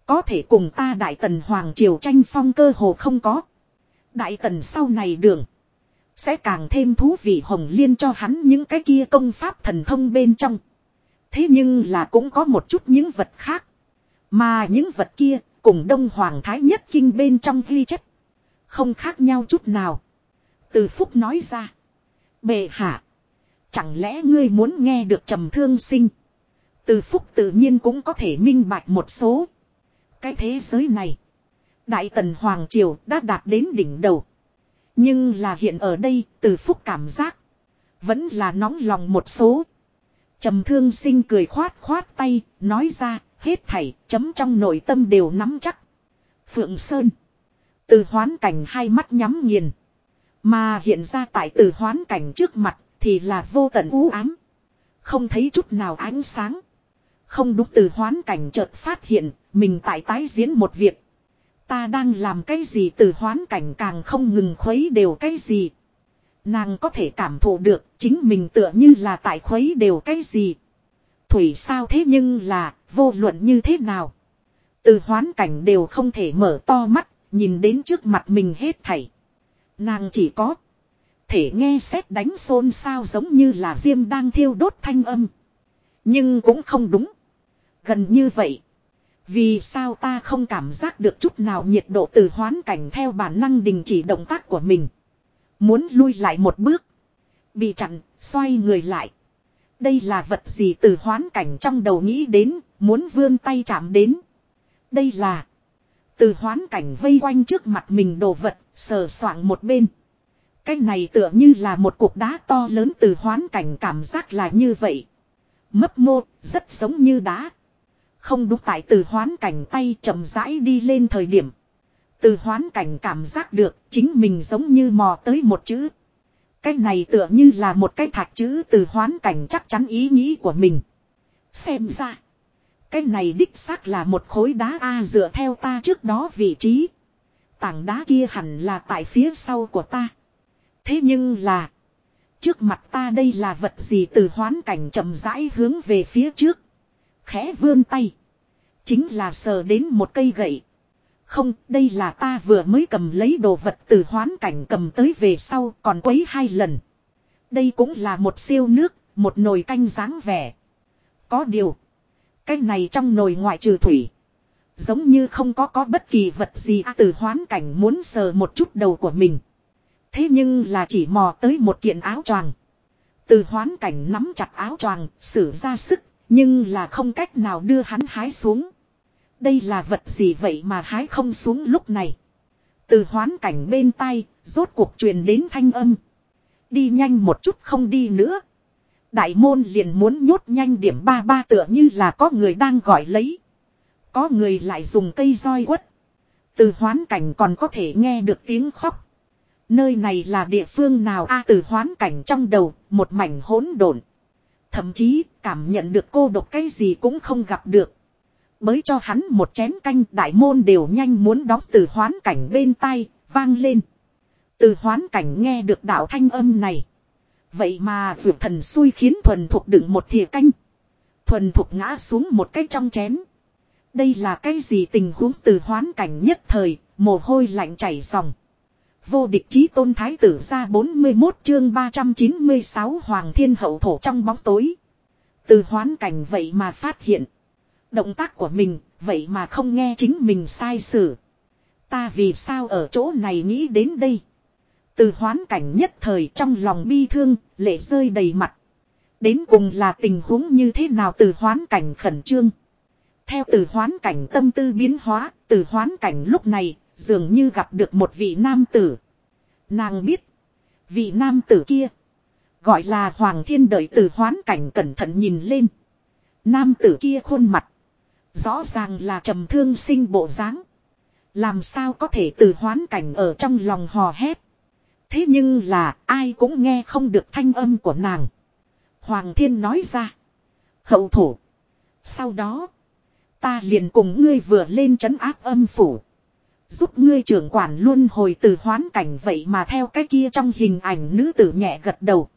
Speaker 1: Có thể cùng ta Đại Tần Hoàng Triều tranh phong cơ hồ không có. Đại Tần sau này đường. Sẽ càng thêm thú vị Hồng Liên cho hắn những cái kia công pháp thần thông bên trong. Thế nhưng là cũng có một chút những vật khác. Mà những vật kia cùng Đông Hoàng Thái Nhất Kinh bên trong ghi chép. Không khác nhau chút nào. Từ Phúc nói ra. Bệ hạ. Chẳng lẽ ngươi muốn nghe được trầm thương sinh. Từ Phúc tự nhiên cũng có thể minh bạch một số. Cái thế giới này. Đại tần Hoàng Triều đã đạt đến đỉnh đầu. Nhưng là hiện ở đây, từ Phúc cảm giác. Vẫn là nóng lòng một số. trầm thương sinh cười khoát khoát tay. Nói ra, hết thảy, chấm trong nội tâm đều nắm chắc. Phượng Sơn. Từ hoán cảnh hai mắt nhắm nghiền. Mà hiện ra tại từ hoán cảnh trước mặt thì là vô tận u ám. Không thấy chút nào ánh sáng. Không đúng từ hoán cảnh chợt phát hiện, mình tại tái diễn một việc. Ta đang làm cái gì từ hoán cảnh càng không ngừng khuấy đều cái gì. Nàng có thể cảm thụ được chính mình tựa như là tại khuấy đều cái gì. Thủy sao thế nhưng là vô luận như thế nào. Từ hoán cảnh đều không thể mở to mắt, nhìn đến trước mặt mình hết thảy. Nàng chỉ có thể nghe xét đánh xôn sao giống như là diêm đang thiêu đốt thanh âm. Nhưng cũng không đúng. Gần như vậy. Vì sao ta không cảm giác được chút nào nhiệt độ từ hoán cảnh theo bản năng đình chỉ động tác của mình. Muốn lui lại một bước. Bị chặn, xoay người lại. Đây là vật gì từ hoán cảnh trong đầu nghĩ đến, muốn vươn tay chạm đến. Đây là từ hoán cảnh vây quanh trước mặt mình đồ vật, sờ soạng một bên. Cái này tựa như là một cục đá to lớn từ hoán cảnh cảm giác là như vậy. Mấp mô, rất giống như đá. Không đúng tại từ hoán cảnh tay chậm rãi đi lên thời điểm. Từ hoán cảnh cảm giác được chính mình giống như mò tới một chữ. Cái này tựa như là một cái thạch chữ từ hoán cảnh chắc chắn ý nghĩ của mình. Xem ra. Cái này đích xác là một khối đá A dựa theo ta trước đó vị trí. Tảng đá kia hẳn là tại phía sau của ta. Thế nhưng là. Trước mặt ta đây là vật gì từ hoán cảnh chậm rãi hướng về phía trước. Khẽ vươn tay. Chính là sờ đến một cây gậy. Không, đây là ta vừa mới cầm lấy đồ vật từ hoán cảnh cầm tới về sau còn quấy hai lần. Đây cũng là một siêu nước, một nồi canh dáng vẻ. Có điều. Cái này trong nồi ngoại trừ thủy. Giống như không có có bất kỳ vật gì à, từ hoán cảnh muốn sờ một chút đầu của mình. Thế nhưng là chỉ mò tới một kiện áo choàng. Từ hoán cảnh nắm chặt áo choàng, sử ra sức, nhưng là không cách nào đưa hắn hái xuống. Đây là vật gì vậy mà hái không xuống lúc này. Từ hoán cảnh bên tay, rốt cuộc truyền đến thanh âm. Đi nhanh một chút không đi nữa. Đại môn liền muốn nhốt nhanh điểm ba ba tựa như là có người đang gọi lấy. Có người lại dùng cây roi quất. Từ hoán cảnh còn có thể nghe được tiếng khóc. Nơi này là địa phương nào a từ hoán cảnh trong đầu, một mảnh hỗn độn. Thậm chí, cảm nhận được cô độc cái gì cũng không gặp được. Bới cho hắn một chén canh đại môn đều nhanh muốn đóng từ hoán cảnh bên tai, vang lên. Từ hoán cảnh nghe được đạo thanh âm này. Vậy mà vượt thần xui khiến thuần thuộc đựng một thìa canh. Thuần thuộc ngã xuống một cái trong chén. Đây là cái gì tình huống từ hoán cảnh nhất thời, mồ hôi lạnh chảy dòng. Vô địch chí tôn thái tử ra 41 chương 396 Hoàng thiên hậu thổ trong bóng tối. Từ hoán cảnh vậy mà phát hiện. Động tác của mình, vậy mà không nghe chính mình sai sử. Ta vì sao ở chỗ này nghĩ đến đây. Từ hoán cảnh nhất thời trong lòng bi thương, lệ rơi đầy mặt. Đến cùng là tình huống như thế nào từ hoán cảnh khẩn trương. Theo từ hoán cảnh tâm tư biến hóa, từ hoán cảnh lúc này, dường như gặp được một vị nam tử. Nàng biết, vị nam tử kia, gọi là Hoàng Thiên đợi từ hoán cảnh cẩn thận nhìn lên. Nam tử kia khuôn mặt, rõ ràng là trầm thương sinh bộ dáng. Làm sao có thể từ hoán cảnh ở trong lòng hò hét. Thế nhưng là ai cũng nghe không được thanh âm của nàng. Hoàng thiên nói ra. Hậu thủ. Sau đó. Ta liền cùng ngươi vừa lên trấn áp âm phủ. Giúp ngươi trưởng quản luôn hồi từ hoán cảnh vậy mà theo cái kia trong hình ảnh nữ tử nhẹ gật đầu.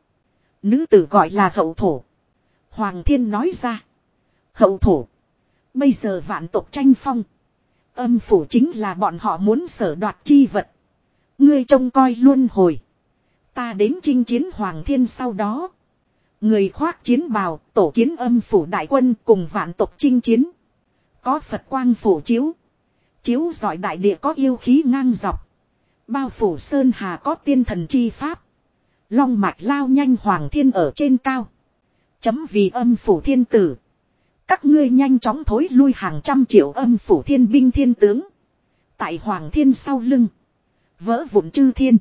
Speaker 1: Nữ tử gọi là hậu thổ. Hoàng thiên nói ra. Hậu thổ. Bây giờ vạn tộc tranh phong. Âm phủ chính là bọn họ muốn sở đoạt chi vật. Ngươi trông coi luôn hồi. Ta đến chinh chiến Hoàng Thiên sau đó. Người khoác chiến bào, tổ kiến âm phủ đại quân cùng vạn tộc chinh chiến. Có Phật quang phủ chiếu. Chiếu giỏi đại địa có yêu khí ngang dọc. Bao phủ Sơn Hà có tiên thần chi pháp. Long mạch lao nhanh Hoàng Thiên ở trên cao. Chấm vì âm phủ thiên tử. Các ngươi nhanh chóng thối lui hàng trăm triệu âm phủ thiên binh thiên tướng. Tại Hoàng Thiên sau lưng. Vỡ vụn chư thiên.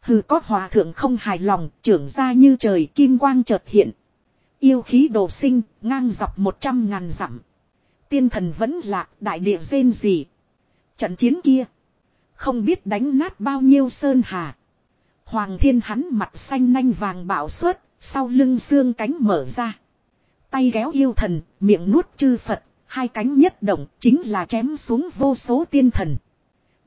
Speaker 1: Hừ có hòa thượng không hài lòng, trưởng ra như trời kim quang chợt hiện. Yêu khí đồ sinh, ngang dọc một trăm ngàn dặm. Tiên thần vẫn lạc, đại địa rên gì. Trận chiến kia. Không biết đánh nát bao nhiêu sơn hà. Hoàng thiên hắn mặt xanh nanh vàng bạo suất, sau lưng xương cánh mở ra. Tay ghéo yêu thần, miệng nuốt chư Phật, hai cánh nhất động chính là chém xuống vô số tiên thần.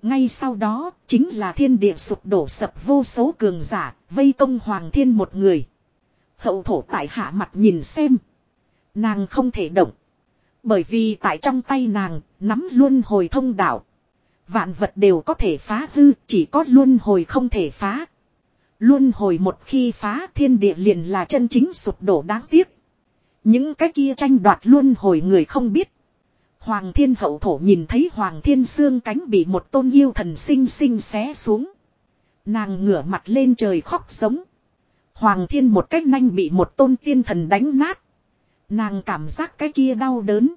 Speaker 1: Ngay sau đó, chính là thiên địa sụp đổ sập vô số cường giả, vây công Hoàng Thiên một người. Hậu thổ tại hạ mặt nhìn xem. Nàng không thể động. Bởi vì tại trong tay nàng, nắm luôn hồi thông đạo. Vạn vật đều có thể phá hư, chỉ có luân hồi không thể phá. luân hồi một khi phá thiên địa liền là chân chính sụp đổ đáng tiếc. Những cái kia tranh đoạt luân hồi người không biết. Hoàng thiên hậu thổ nhìn thấy hoàng thiên xương cánh bị một tôn yêu thần sinh sinh xé xuống. Nàng ngửa mặt lên trời khóc sống. Hoàng thiên một cách nanh bị một tôn tiên thần đánh nát. Nàng cảm giác cái kia đau đớn.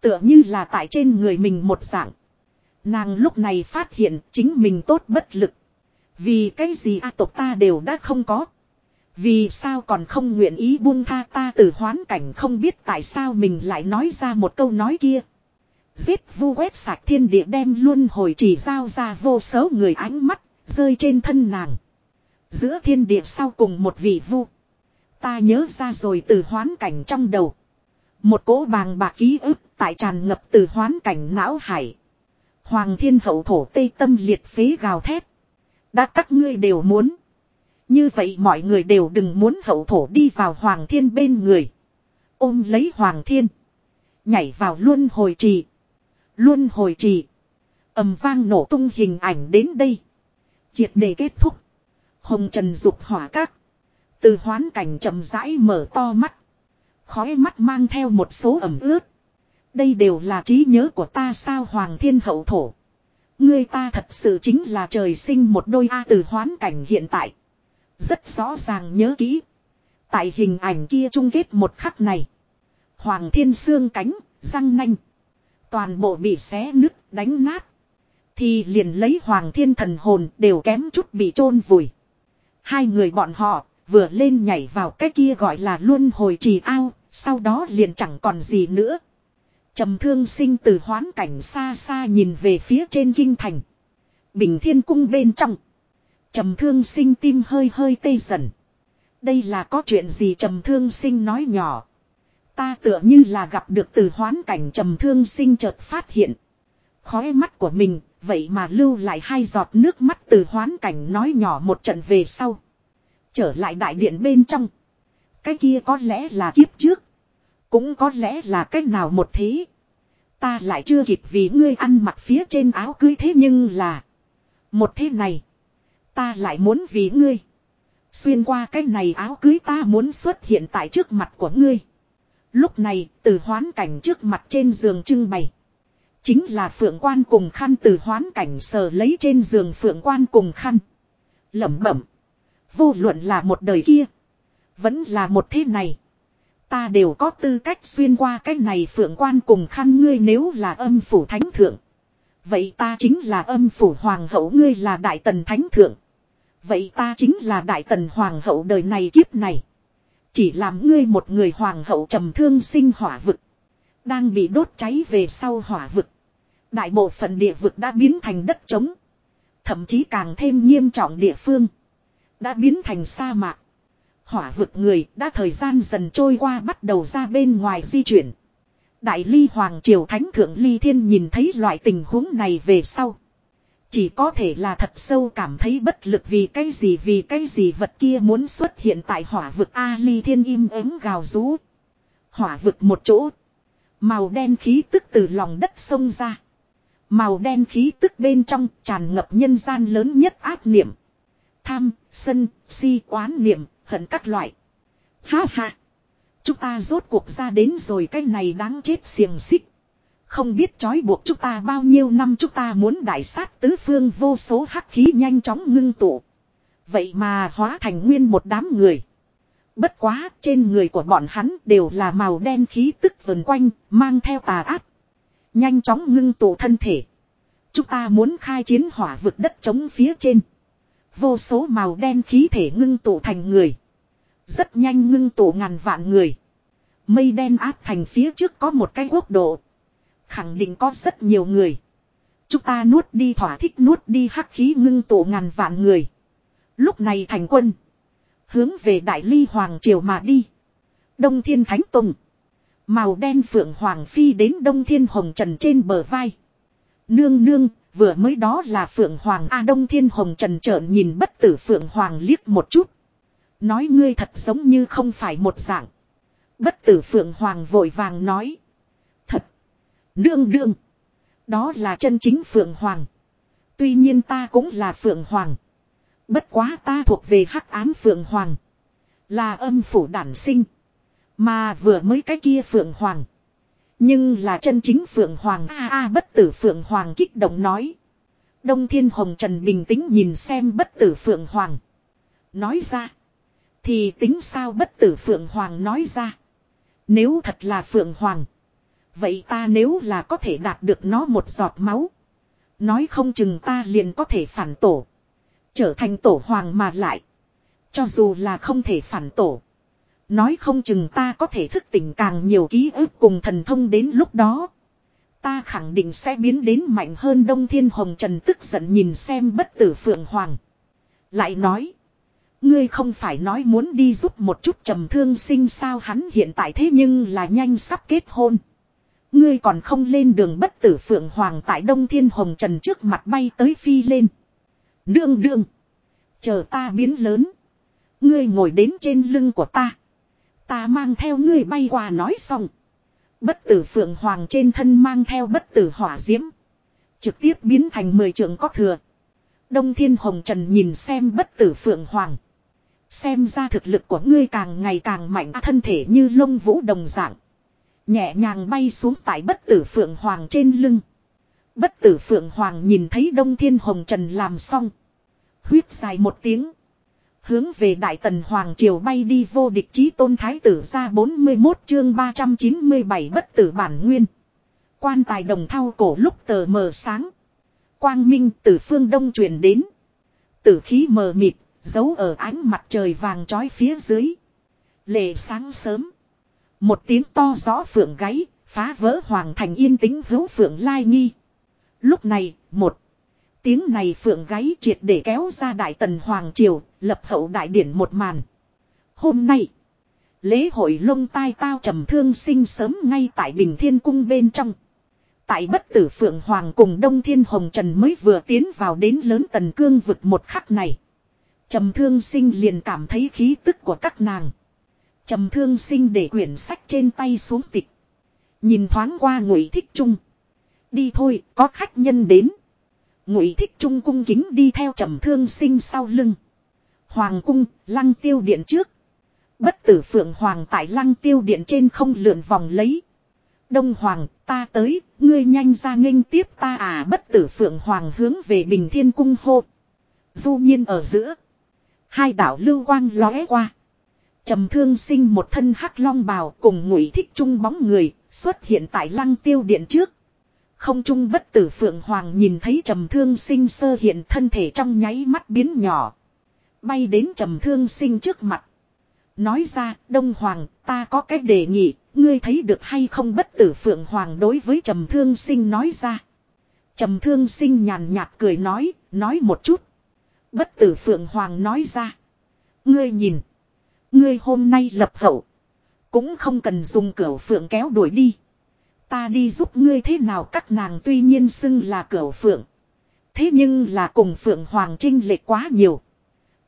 Speaker 1: Tựa như là tại trên người mình một dạng. Nàng lúc này phát hiện chính mình tốt bất lực. Vì cái gì a tộc ta đều đã không có. Vì sao còn không nguyện ý buông tha ta từ hoán cảnh không biết tại sao mình lại nói ra một câu nói kia. Giết vu quét sạch thiên địa đem luôn hồi chỉ giao ra vô số người ánh mắt, rơi trên thân nàng. Giữa thiên địa sau cùng một vị vu. Ta nhớ ra rồi từ hoán cảnh trong đầu. Một cỗ bàng bạc ký ức tại tràn ngập từ hoán cảnh não hải. Hoàng thiên hậu thổ tây tâm liệt phế gào thét. Đã các ngươi đều muốn. Như vậy mọi người đều đừng muốn hậu thổ đi vào hoàng thiên bên người. Ôm lấy hoàng thiên. Nhảy vào luân hồi trì. Luân hồi trì. ầm vang nổ tung hình ảnh đến đây. Triệt đề kết thúc. Hồng Trần dục hỏa các. Từ hoán cảnh chậm rãi mở to mắt. Khói mắt mang theo một số ẩm ướt. Đây đều là trí nhớ của ta sao Hoàng Thiên Hậu Thổ. Ngươi ta thật sự chính là trời sinh một đôi A từ hoán cảnh hiện tại. Rất rõ ràng nhớ kỹ. Tại hình ảnh kia chung kết một khắc này. Hoàng Thiên xương cánh, răng nanh. Toàn bộ bị xé nứt, đánh nát. Thì liền lấy Hoàng Thiên thần hồn đều kém chút bị chôn vùi. Hai người bọn họ vừa lên nhảy vào cái kia gọi là luân hồi trì ao, sau đó liền chẳng còn gì nữa. Trầm thương sinh từ hoán cảnh xa xa nhìn về phía trên kinh thành. Bình thiên cung bên trong. Trầm thương sinh tim hơi hơi tê dần. Đây là có chuyện gì trầm thương sinh nói nhỏ. Ta tựa như là gặp được từ hoán cảnh trầm thương sinh chợt phát hiện. Khói mắt của mình, vậy mà lưu lại hai giọt nước mắt từ hoán cảnh nói nhỏ một trận về sau. Trở lại đại điện bên trong. Cái kia có lẽ là kiếp trước. Cũng có lẽ là cách nào một thế. Ta lại chưa kịp vì ngươi ăn mặc phía trên áo cưới thế nhưng là. Một thế này. Ta lại muốn vì ngươi. Xuyên qua cái này áo cưới ta muốn xuất hiện tại trước mặt của ngươi. Lúc này, từ hoán cảnh trước mặt trên giường trưng bày. Chính là phượng quan cùng khăn từ hoán cảnh sờ lấy trên giường phượng quan cùng khăn. lẩm bẩm. Vô luận là một đời kia. Vẫn là một thế này. Ta đều có tư cách xuyên qua cái này phượng quan cùng khăn ngươi nếu là âm phủ thánh thượng. Vậy ta chính là âm phủ hoàng hậu ngươi là đại tần thánh thượng. Vậy ta chính là đại tần hoàng hậu đời này kiếp này. Chỉ làm ngươi một người hoàng hậu trầm thương sinh hỏa vực. Đang bị đốt cháy về sau hỏa vực. Đại bộ phận địa vực đã biến thành đất trống. Thậm chí càng thêm nghiêm trọng địa phương. Đã biến thành sa mạc. Hỏa vực người đã thời gian dần trôi qua bắt đầu ra bên ngoài di chuyển. Đại ly hoàng triều thánh thượng ly thiên nhìn thấy loại tình huống này về sau. Chỉ có thể là thật sâu cảm thấy bất lực vì cái gì vì cái gì vật kia muốn xuất hiện tại hỏa vực A ly thiên im ắng gào rú. Hỏa vực một chỗ. Màu đen khí tức từ lòng đất sông ra. Màu đen khí tức bên trong tràn ngập nhân gian lớn nhất ác niệm. Tham, sân, si, oán niệm, hận các loại. Ha ha. Chúng ta rốt cuộc ra đến rồi cái này đáng chết xiềng xích. Không biết trói buộc chúng ta bao nhiêu năm chúng ta muốn đại sát tứ phương vô số hắc khí nhanh chóng ngưng tụ. Vậy mà hóa thành nguyên một đám người. Bất quá trên người của bọn hắn đều là màu đen khí tức vần quanh, mang theo tà ác. Nhanh chóng ngưng tụ thân thể. Chúng ta muốn khai chiến hỏa vực đất chống phía trên. Vô số màu đen khí thể ngưng tụ thành người. Rất nhanh ngưng tụ ngàn vạn người. Mây đen áp thành phía trước có một cái quốc độ. Khẳng định có rất nhiều người. Chúng ta nuốt đi thỏa thích nuốt đi hắc khí ngưng tụ ngàn vạn người. Lúc này thành quân. Hướng về Đại Ly Hoàng Triều mà đi. Đông Thiên Thánh Tùng. Màu đen phượng hoàng phi đến đông thiên hồng trần trên bờ vai. Nương nương, vừa mới đó là phượng hoàng A đông thiên hồng trần trợn nhìn bất tử phượng hoàng liếc một chút. Nói ngươi thật giống như không phải một dạng. Bất tử phượng hoàng vội vàng nói. Thật. đương đương, Đó là chân chính phượng hoàng. Tuy nhiên ta cũng là phượng hoàng. Bất quá ta thuộc về hắc ám phượng hoàng. Là âm phủ đản sinh. Mà vừa mới cái kia phượng hoàng. Nhưng là chân chính phượng hoàng a a bất tử phượng hoàng kích động nói. Đông thiên hồng trần bình tĩnh nhìn xem bất tử phượng hoàng. Nói ra. Thì tính sao bất tử phượng hoàng nói ra. Nếu thật là phượng hoàng. Vậy ta nếu là có thể đạt được nó một giọt máu. Nói không chừng ta liền có thể phản tổ. Trở thành tổ hoàng mà lại. Cho dù là không thể phản tổ. Nói không chừng ta có thể thức tỉnh càng nhiều ký ức cùng thần thông đến lúc đó. Ta khẳng định sẽ biến đến mạnh hơn Đông Thiên Hồng Trần tức giận nhìn xem bất tử Phượng Hoàng. Lại nói. Ngươi không phải nói muốn đi giúp một chút trầm thương sinh sao hắn hiện tại thế nhưng là nhanh sắp kết hôn. Ngươi còn không lên đường bất tử Phượng Hoàng tại Đông Thiên Hồng Trần trước mặt bay tới phi lên. Đương đương. Chờ ta biến lớn. Ngươi ngồi đến trên lưng của ta. Ta mang theo ngươi bay qua nói xong. Bất tử Phượng Hoàng trên thân mang theo bất tử hỏa diễm. Trực tiếp biến thành mười trưởng có thừa. Đông Thiên Hồng Trần nhìn xem bất tử Phượng Hoàng. Xem ra thực lực của ngươi càng ngày càng mạnh thân thể như lông vũ đồng dạng. Nhẹ nhàng bay xuống tại bất tử Phượng Hoàng trên lưng. Bất tử Phượng Hoàng nhìn thấy Đông Thiên Hồng Trần làm xong. Huyết dài một tiếng. Hướng về Đại Tần Hoàng Triều bay đi vô địch chí tôn thái tử ra 41 chương 397 bất tử bản nguyên. Quan tài đồng thao cổ lúc tờ mờ sáng. Quang minh từ phương đông truyền đến. Tử khí mờ mịt, giấu ở ánh mặt trời vàng trói phía dưới. Lệ sáng sớm. Một tiếng to rõ phượng gáy, phá vỡ hoàng thành yên tĩnh hữu phượng lai nghi. Lúc này, một tiếng này phượng gáy triệt để kéo ra đại tần hoàng triều, lập hậu đại điển một màn. Hôm nay, lễ hội lông tai tao trầm thương sinh sớm ngay tại Bình Thiên Cung bên trong. Tại bất tử Phượng Hoàng cùng Đông Thiên Hồng Trần mới vừa tiến vào đến lớn tần cương vực một khắc này. Trầm thương sinh liền cảm thấy khí tức của các nàng. Trầm thương sinh để quyển sách trên tay xuống tịch. Nhìn thoáng qua ngụy thích trung. Đi thôi, có khách nhân đến. Ngụy thích trung cung kính đi theo trầm thương sinh sau lưng. Hoàng cung, lăng tiêu điện trước. Bất tử phượng hoàng tại lăng tiêu điện trên không lượn vòng lấy. Đông hoàng, ta tới, ngươi nhanh ra nghênh tiếp ta à bất tử phượng hoàng hướng về bình thiên cung hô. Du nhiên ở giữa. Hai đạo lưu quang lóe qua. Trầm thương sinh một thân hắc long bào cùng ngụy thích trung bóng người xuất hiện tại lăng tiêu điện trước. Không trung bất tử phượng hoàng nhìn thấy trầm thương sinh sơ hiện thân thể trong nháy mắt biến nhỏ. Bay đến trầm thương sinh trước mặt. Nói ra, Đông Hoàng, ta có cách đề nghị, ngươi thấy được hay không bất tử Phượng Hoàng đối với trầm thương sinh nói ra. Trầm thương sinh nhàn nhạt cười nói, nói một chút. Bất tử Phượng Hoàng nói ra. Ngươi nhìn. Ngươi hôm nay lập hậu. Cũng không cần dùng cửa Phượng kéo đuổi đi. Ta đi giúp ngươi thế nào các nàng tuy nhiên xưng là cửa Phượng. Thế nhưng là cùng Phượng Hoàng trinh lệ quá nhiều.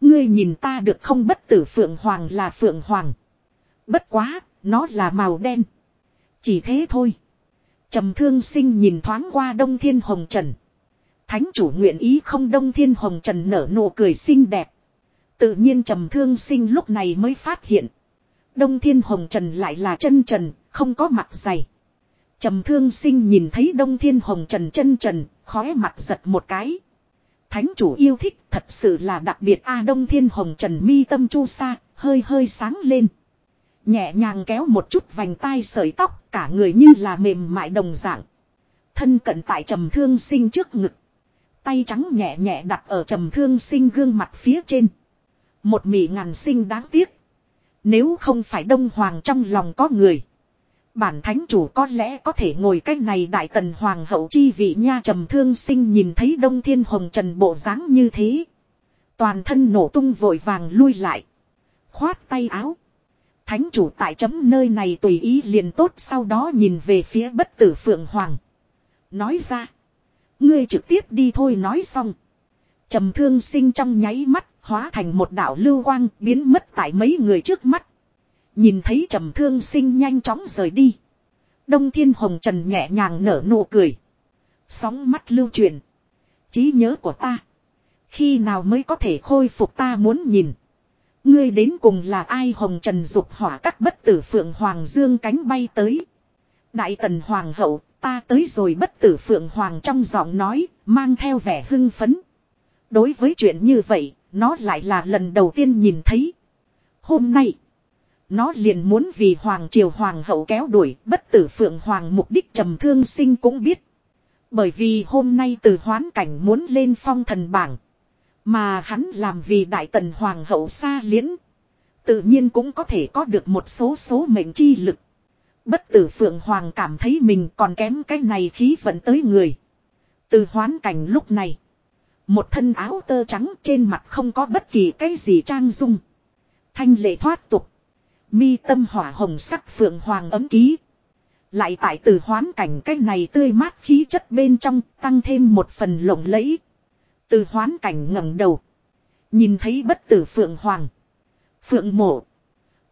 Speaker 1: Ngươi nhìn ta được không bất tử Phượng Hoàng là Phượng Hoàng. Bất quá, nó là màu đen. Chỉ thế thôi. Trầm thương sinh nhìn thoáng qua Đông Thiên Hồng Trần. Thánh chủ nguyện ý không Đông Thiên Hồng Trần nở nụ cười xinh đẹp. Tự nhiên trầm thương sinh lúc này mới phát hiện. Đông Thiên Hồng Trần lại là chân trần, không có mặt dày. Trầm thương sinh nhìn thấy Đông Thiên Hồng Trần chân trần, khóe mặt giật một cái. Thánh chủ yêu thích thật sự là đặc biệt A Đông Thiên Hồng Trần mi tâm chu sa, hơi hơi sáng lên. Nhẹ nhàng kéo một chút vành tai sợi tóc, cả người như là mềm mại đồng dạng. Thân cận tại trầm thương sinh trước ngực. Tay trắng nhẹ nhẹ đặt ở trầm thương sinh gương mặt phía trên. Một mỉ ngàn sinh đáng tiếc. Nếu không phải Đông Hoàng trong lòng có người. Bản thánh chủ có lẽ có thể ngồi cách này đại tần hoàng hậu chi vị nha trầm thương sinh nhìn thấy đông thiên hồng trần bộ dáng như thế. Toàn thân nổ tung vội vàng lui lại. Khoát tay áo. Thánh chủ tại chấm nơi này tùy ý liền tốt, sau đó nhìn về phía bất tử Phượng Hoàng. Nói ra. Ngươi trực tiếp đi thôi nói xong. trầm thương sinh trong nháy mắt hóa thành một đạo lưu quang biến mất tại mấy người trước mắt. Nhìn thấy trầm thương sinh nhanh chóng rời đi. Đông Thiên Hồng Trần nhẹ nhàng nở nụ cười. Sóng mắt lưu truyền. trí nhớ của ta. Khi nào mới có thể khôi phục ta muốn nhìn. Ngươi đến cùng là ai Hồng Trần dục hỏa các bất tử Phượng Hoàng Dương cánh bay tới. Đại tần Hoàng hậu, ta tới rồi bất tử Phượng Hoàng trong giọng nói, mang theo vẻ hưng phấn. Đối với chuyện như vậy, nó lại là lần đầu tiên nhìn thấy. Hôm nay, nó liền muốn vì Hoàng Triều Hoàng hậu kéo đuổi bất tử Phượng Hoàng mục đích trầm thương sinh cũng biết. Bởi vì hôm nay từ hoán cảnh muốn lên phong thần bảng. Mà hắn làm vì đại tần Hoàng hậu xa liễn. Tự nhiên cũng có thể có được một số số mệnh chi lực. Bất tử Phượng Hoàng cảm thấy mình còn kém cái này khí vận tới người. Từ hoán cảnh lúc này. Một thân áo tơ trắng trên mặt không có bất kỳ cái gì trang dung. Thanh lệ thoát tục. Mi tâm hỏa hồng sắc Phượng Hoàng ấm ký. Lại tại từ hoán cảnh cái này tươi mát khí chất bên trong tăng thêm một phần lộng lẫy. Từ hoán cảnh ngẩng đầu. Nhìn thấy bất tử Phượng Hoàng. Phượng mộ.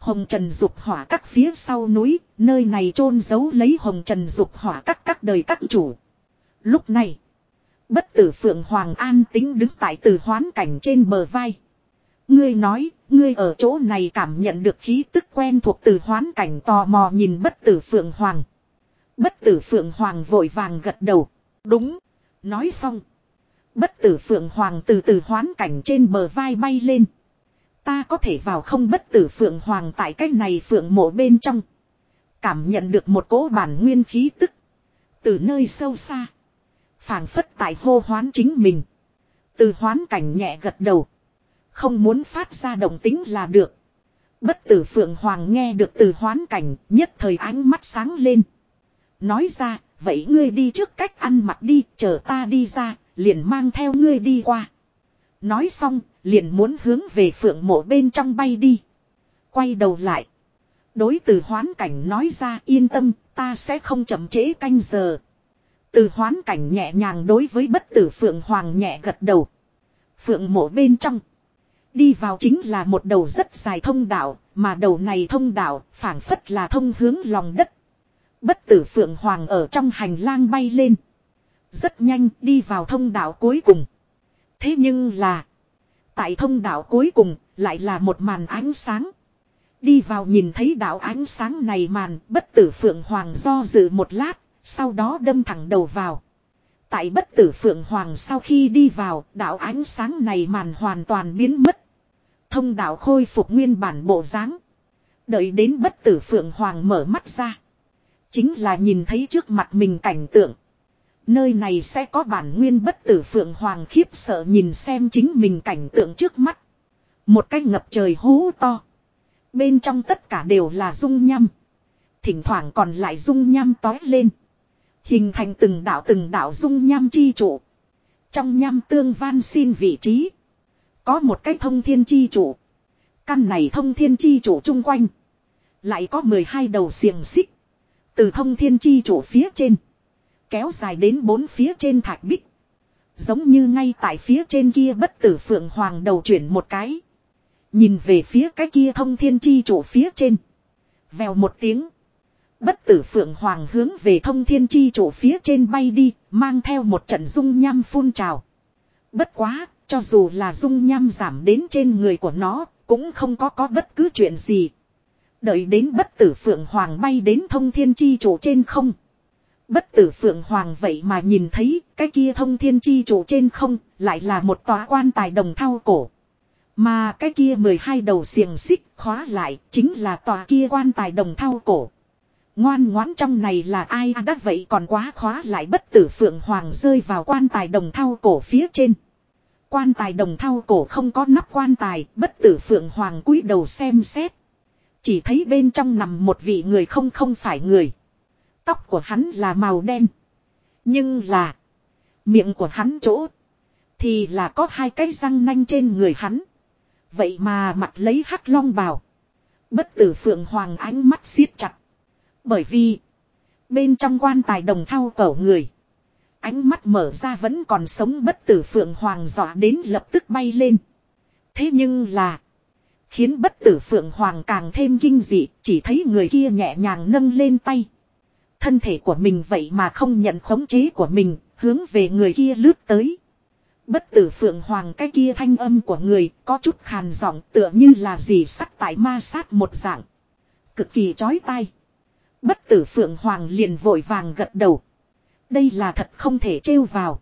Speaker 1: Hồng Trần Dục hỏa các phía sau núi, nơi này chôn giấu lấy Hồng Trần Dục hỏa các các đời các chủ. Lúc này, bất tử Phượng Hoàng an tính đứng tại từ hoán cảnh trên bờ vai. Ngươi nói, ngươi ở chỗ này cảm nhận được khí tức quen thuộc từ hoán cảnh tò mò nhìn bất tử Phượng Hoàng. Bất tử Phượng Hoàng vội vàng gật đầu. Đúng. Nói xong. Bất tử Phượng Hoàng từ từ hoán cảnh trên bờ vai bay lên. Ta có thể vào không bất tử Phượng Hoàng tại cái này Phượng mộ bên trong. Cảm nhận được một cỗ bản nguyên khí tức. Từ nơi sâu xa. phảng phất tại hô hoán chính mình. Từ hoán cảnh nhẹ gật đầu. Không muốn phát ra động tính là được. Bất tử Phượng Hoàng nghe được từ hoán cảnh nhất thời ánh mắt sáng lên. Nói ra, vậy ngươi đi trước cách ăn mặc đi, chờ ta đi ra, liền mang theo ngươi đi qua. Nói xong, liền muốn hướng về phượng mộ bên trong bay đi. Quay đầu lại. Đối từ hoán cảnh nói ra yên tâm, ta sẽ không chậm trễ canh giờ. Từ hoán cảnh nhẹ nhàng đối với bất tử phượng hoàng nhẹ gật đầu. Phượng mộ bên trong. Đi vào chính là một đầu rất dài thông đạo, mà đầu này thông đạo phảng phất là thông hướng lòng đất. Bất tử phượng hoàng ở trong hành lang bay lên. Rất nhanh đi vào thông đạo cuối cùng. Thế nhưng là. Tại thông đạo cuối cùng lại là một màn ánh sáng. Đi vào nhìn thấy đạo ánh sáng này màn bất tử phượng hoàng do dự một lát. Sau đó đâm thẳng đầu vào. Tại bất tử phượng hoàng sau khi đi vào, đạo ánh sáng này màn hoàn toàn biến mất. Thông đạo khôi phục nguyên bản bộ dáng. Đợi đến bất tử phượng hoàng mở mắt ra. Chính là nhìn thấy trước mặt mình cảnh tượng. Nơi này sẽ có bản nguyên bất tử phượng hoàng khiếp sợ nhìn xem chính mình cảnh tượng trước mắt. Một cái ngập trời hú to. Bên trong tất cả đều là dung nhăm. Thỉnh thoảng còn lại dung nhăm tói lên. Hình thành từng đạo từng đạo dung nham chi trụ. Trong nham tương van xin vị trí. Có một cái thông thiên chi trụ. Căn này thông thiên chi trụ chung quanh. Lại có 12 đầu xiềng xích. Từ thông thiên chi trụ phía trên kéo dài đến bốn phía trên thạch bích. Giống như ngay tại phía trên kia bất tử phượng hoàng đầu chuyển một cái. Nhìn về phía cái kia thông thiên chi chủ phía trên. Vèo một tiếng. Bất tử phượng hoàng hướng về thông thiên chi chủ phía trên bay đi, mang theo một trận dung nham phun trào. Bất quá, cho dù là dung nham giảm đến trên người của nó, cũng không có có bất cứ chuyện gì. Đợi đến bất tử phượng hoàng bay đến thông thiên chi chủ trên không. Bất tử Phượng Hoàng vậy mà nhìn thấy cái kia thông thiên chi trụ trên không lại là một tòa quan tài đồng thau cổ. Mà cái kia 12 đầu xiềng xích khóa lại chính là tòa kia quan tài đồng thau cổ. Ngoan ngoãn trong này là ai à, đắt vậy còn quá khóa lại bất tử Phượng Hoàng rơi vào quan tài đồng thau cổ phía trên. Quan tài đồng thau cổ không có nắp quan tài, bất tử Phượng Hoàng cúi đầu xem xét. Chỉ thấy bên trong nằm một vị người không không phải người. Tóc của hắn là màu đen. Nhưng là. Miệng của hắn chỗ. Thì là có hai cái răng nanh trên người hắn. Vậy mà mặt lấy hắc long bào. Bất tử Phượng Hoàng ánh mắt siết chặt. Bởi vì. Bên trong quan tài đồng thao cẩu người. Ánh mắt mở ra vẫn còn sống bất tử Phượng Hoàng dọa đến lập tức bay lên. Thế nhưng là. Khiến bất tử Phượng Hoàng càng thêm kinh dị. Chỉ thấy người kia nhẹ nhàng nâng lên tay. Thân thể của mình vậy mà không nhận khống chế của mình. Hướng về người kia lướt tới. Bất tử phượng hoàng cái kia thanh âm của người có chút khàn giọng tựa như là gì sắt tại ma sát một dạng. Cực kỳ chói tai. Bất tử phượng hoàng liền vội vàng gật đầu. Đây là thật không thể trêu vào.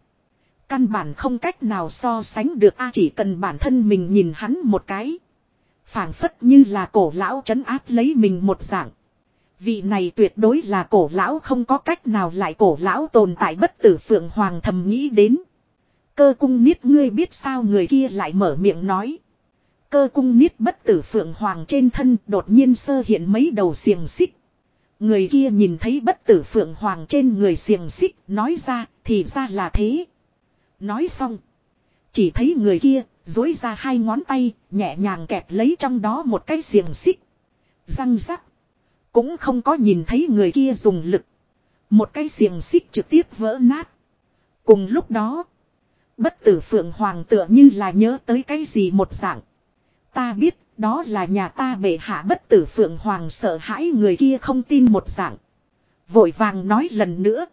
Speaker 1: Căn bản không cách nào so sánh được a, chỉ cần bản thân mình nhìn hắn một cái. phảng phất như là cổ lão trấn áp lấy mình một dạng. Vị này tuyệt đối là cổ lão không có cách nào lại cổ lão tồn tại bất tử phượng hoàng thầm nghĩ đến. Cơ cung niết ngươi biết sao người kia lại mở miệng nói. Cơ cung niết bất tử phượng hoàng trên thân đột nhiên sơ hiện mấy đầu xiềng xích. Người kia nhìn thấy bất tử phượng hoàng trên người xiềng xích, nói ra, thì ra là thế. Nói xong. Chỉ thấy người kia, dối ra hai ngón tay, nhẹ nhàng kẹp lấy trong đó một cái xiềng xích. Răng rắc. Cũng không có nhìn thấy người kia dùng lực. Một cái xiềng xích trực tiếp vỡ nát. Cùng lúc đó. Bất tử Phượng Hoàng tựa như là nhớ tới cái gì một dạng. Ta biết, đó là nhà ta bệ hạ bất tử Phượng Hoàng sợ hãi người kia không tin một dạng. Vội vàng nói lần nữa.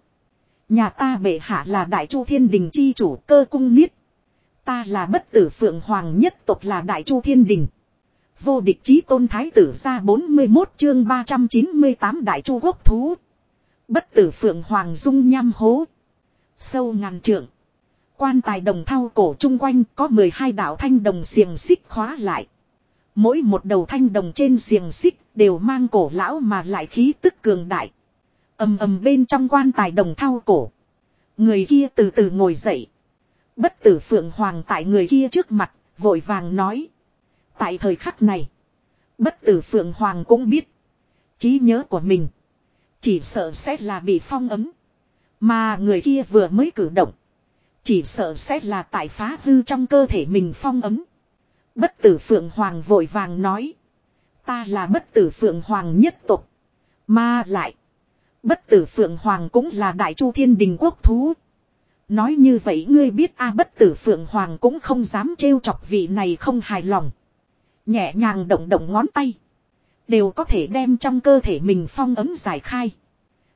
Speaker 1: Nhà ta bệ hạ là đại chu thiên đình chi chủ cơ cung niết. Ta là bất tử Phượng Hoàng nhất tộc là đại chu thiên đình. Vô địch chí tôn thái tử ra 41 chương 398 đại chu quốc thú. Bất tử Phượng Hoàng dung nham hố. Sâu ngàn trượng. Quan tài đồng thao cổ chung quanh có 12 đạo thanh đồng xiềng xích khóa lại. Mỗi một đầu thanh đồng trên xiềng xích đều mang cổ lão mà lại khí tức cường đại. ầm ầm bên trong quan tài đồng thao cổ. Người kia từ từ ngồi dậy. Bất tử phượng hoàng tại người kia trước mặt, vội vàng nói. Tại thời khắc này, bất tử phượng hoàng cũng biết. trí nhớ của mình, chỉ sợ sẽ là bị phong ấm. Mà người kia vừa mới cử động. Chỉ sợ sẽ là tại phá hư trong cơ thể mình phong ấm. Bất tử Phượng Hoàng vội vàng nói. Ta là bất tử Phượng Hoàng nhất tục. Mà lại. Bất tử Phượng Hoàng cũng là đại chu thiên đình quốc thú. Nói như vậy ngươi biết a bất tử Phượng Hoàng cũng không dám trêu chọc vị này không hài lòng. Nhẹ nhàng động động ngón tay. Đều có thể đem trong cơ thể mình phong ấm giải khai.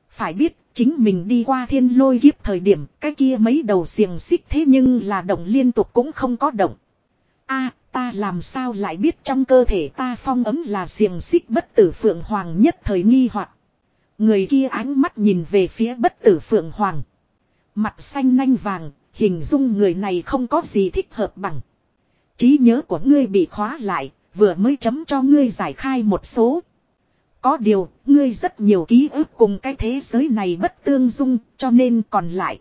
Speaker 1: Phải biết Chính mình đi qua thiên lôi kiếp thời điểm cái kia mấy đầu xiềng xích thế nhưng là động liên tục cũng không có động. a ta làm sao lại biết trong cơ thể ta phong ấm là xiềng xích bất tử phượng hoàng nhất thời nghi hoặc Người kia ánh mắt nhìn về phía bất tử phượng hoàng. Mặt xanh nanh vàng, hình dung người này không có gì thích hợp bằng. trí nhớ của ngươi bị khóa lại, vừa mới chấm cho ngươi giải khai một số. Có điều, ngươi rất nhiều ký ức cùng cái thế giới này bất tương dung, cho nên còn lại.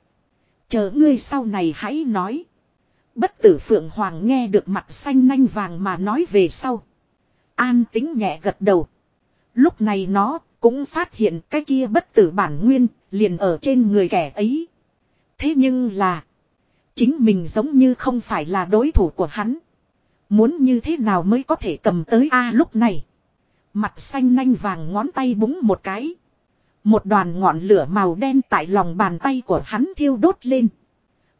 Speaker 1: Chờ ngươi sau này hãy nói. Bất tử Phượng Hoàng nghe được mặt xanh nanh vàng mà nói về sau. An tính nhẹ gật đầu. Lúc này nó cũng phát hiện cái kia bất tử bản nguyên liền ở trên người kẻ ấy. Thế nhưng là. Chính mình giống như không phải là đối thủ của hắn. Muốn như thế nào mới có thể cầm tới A lúc này. Mặt xanh nanh vàng ngón tay búng một cái. Một đoàn ngọn lửa màu đen tại lòng bàn tay của hắn thiêu đốt lên.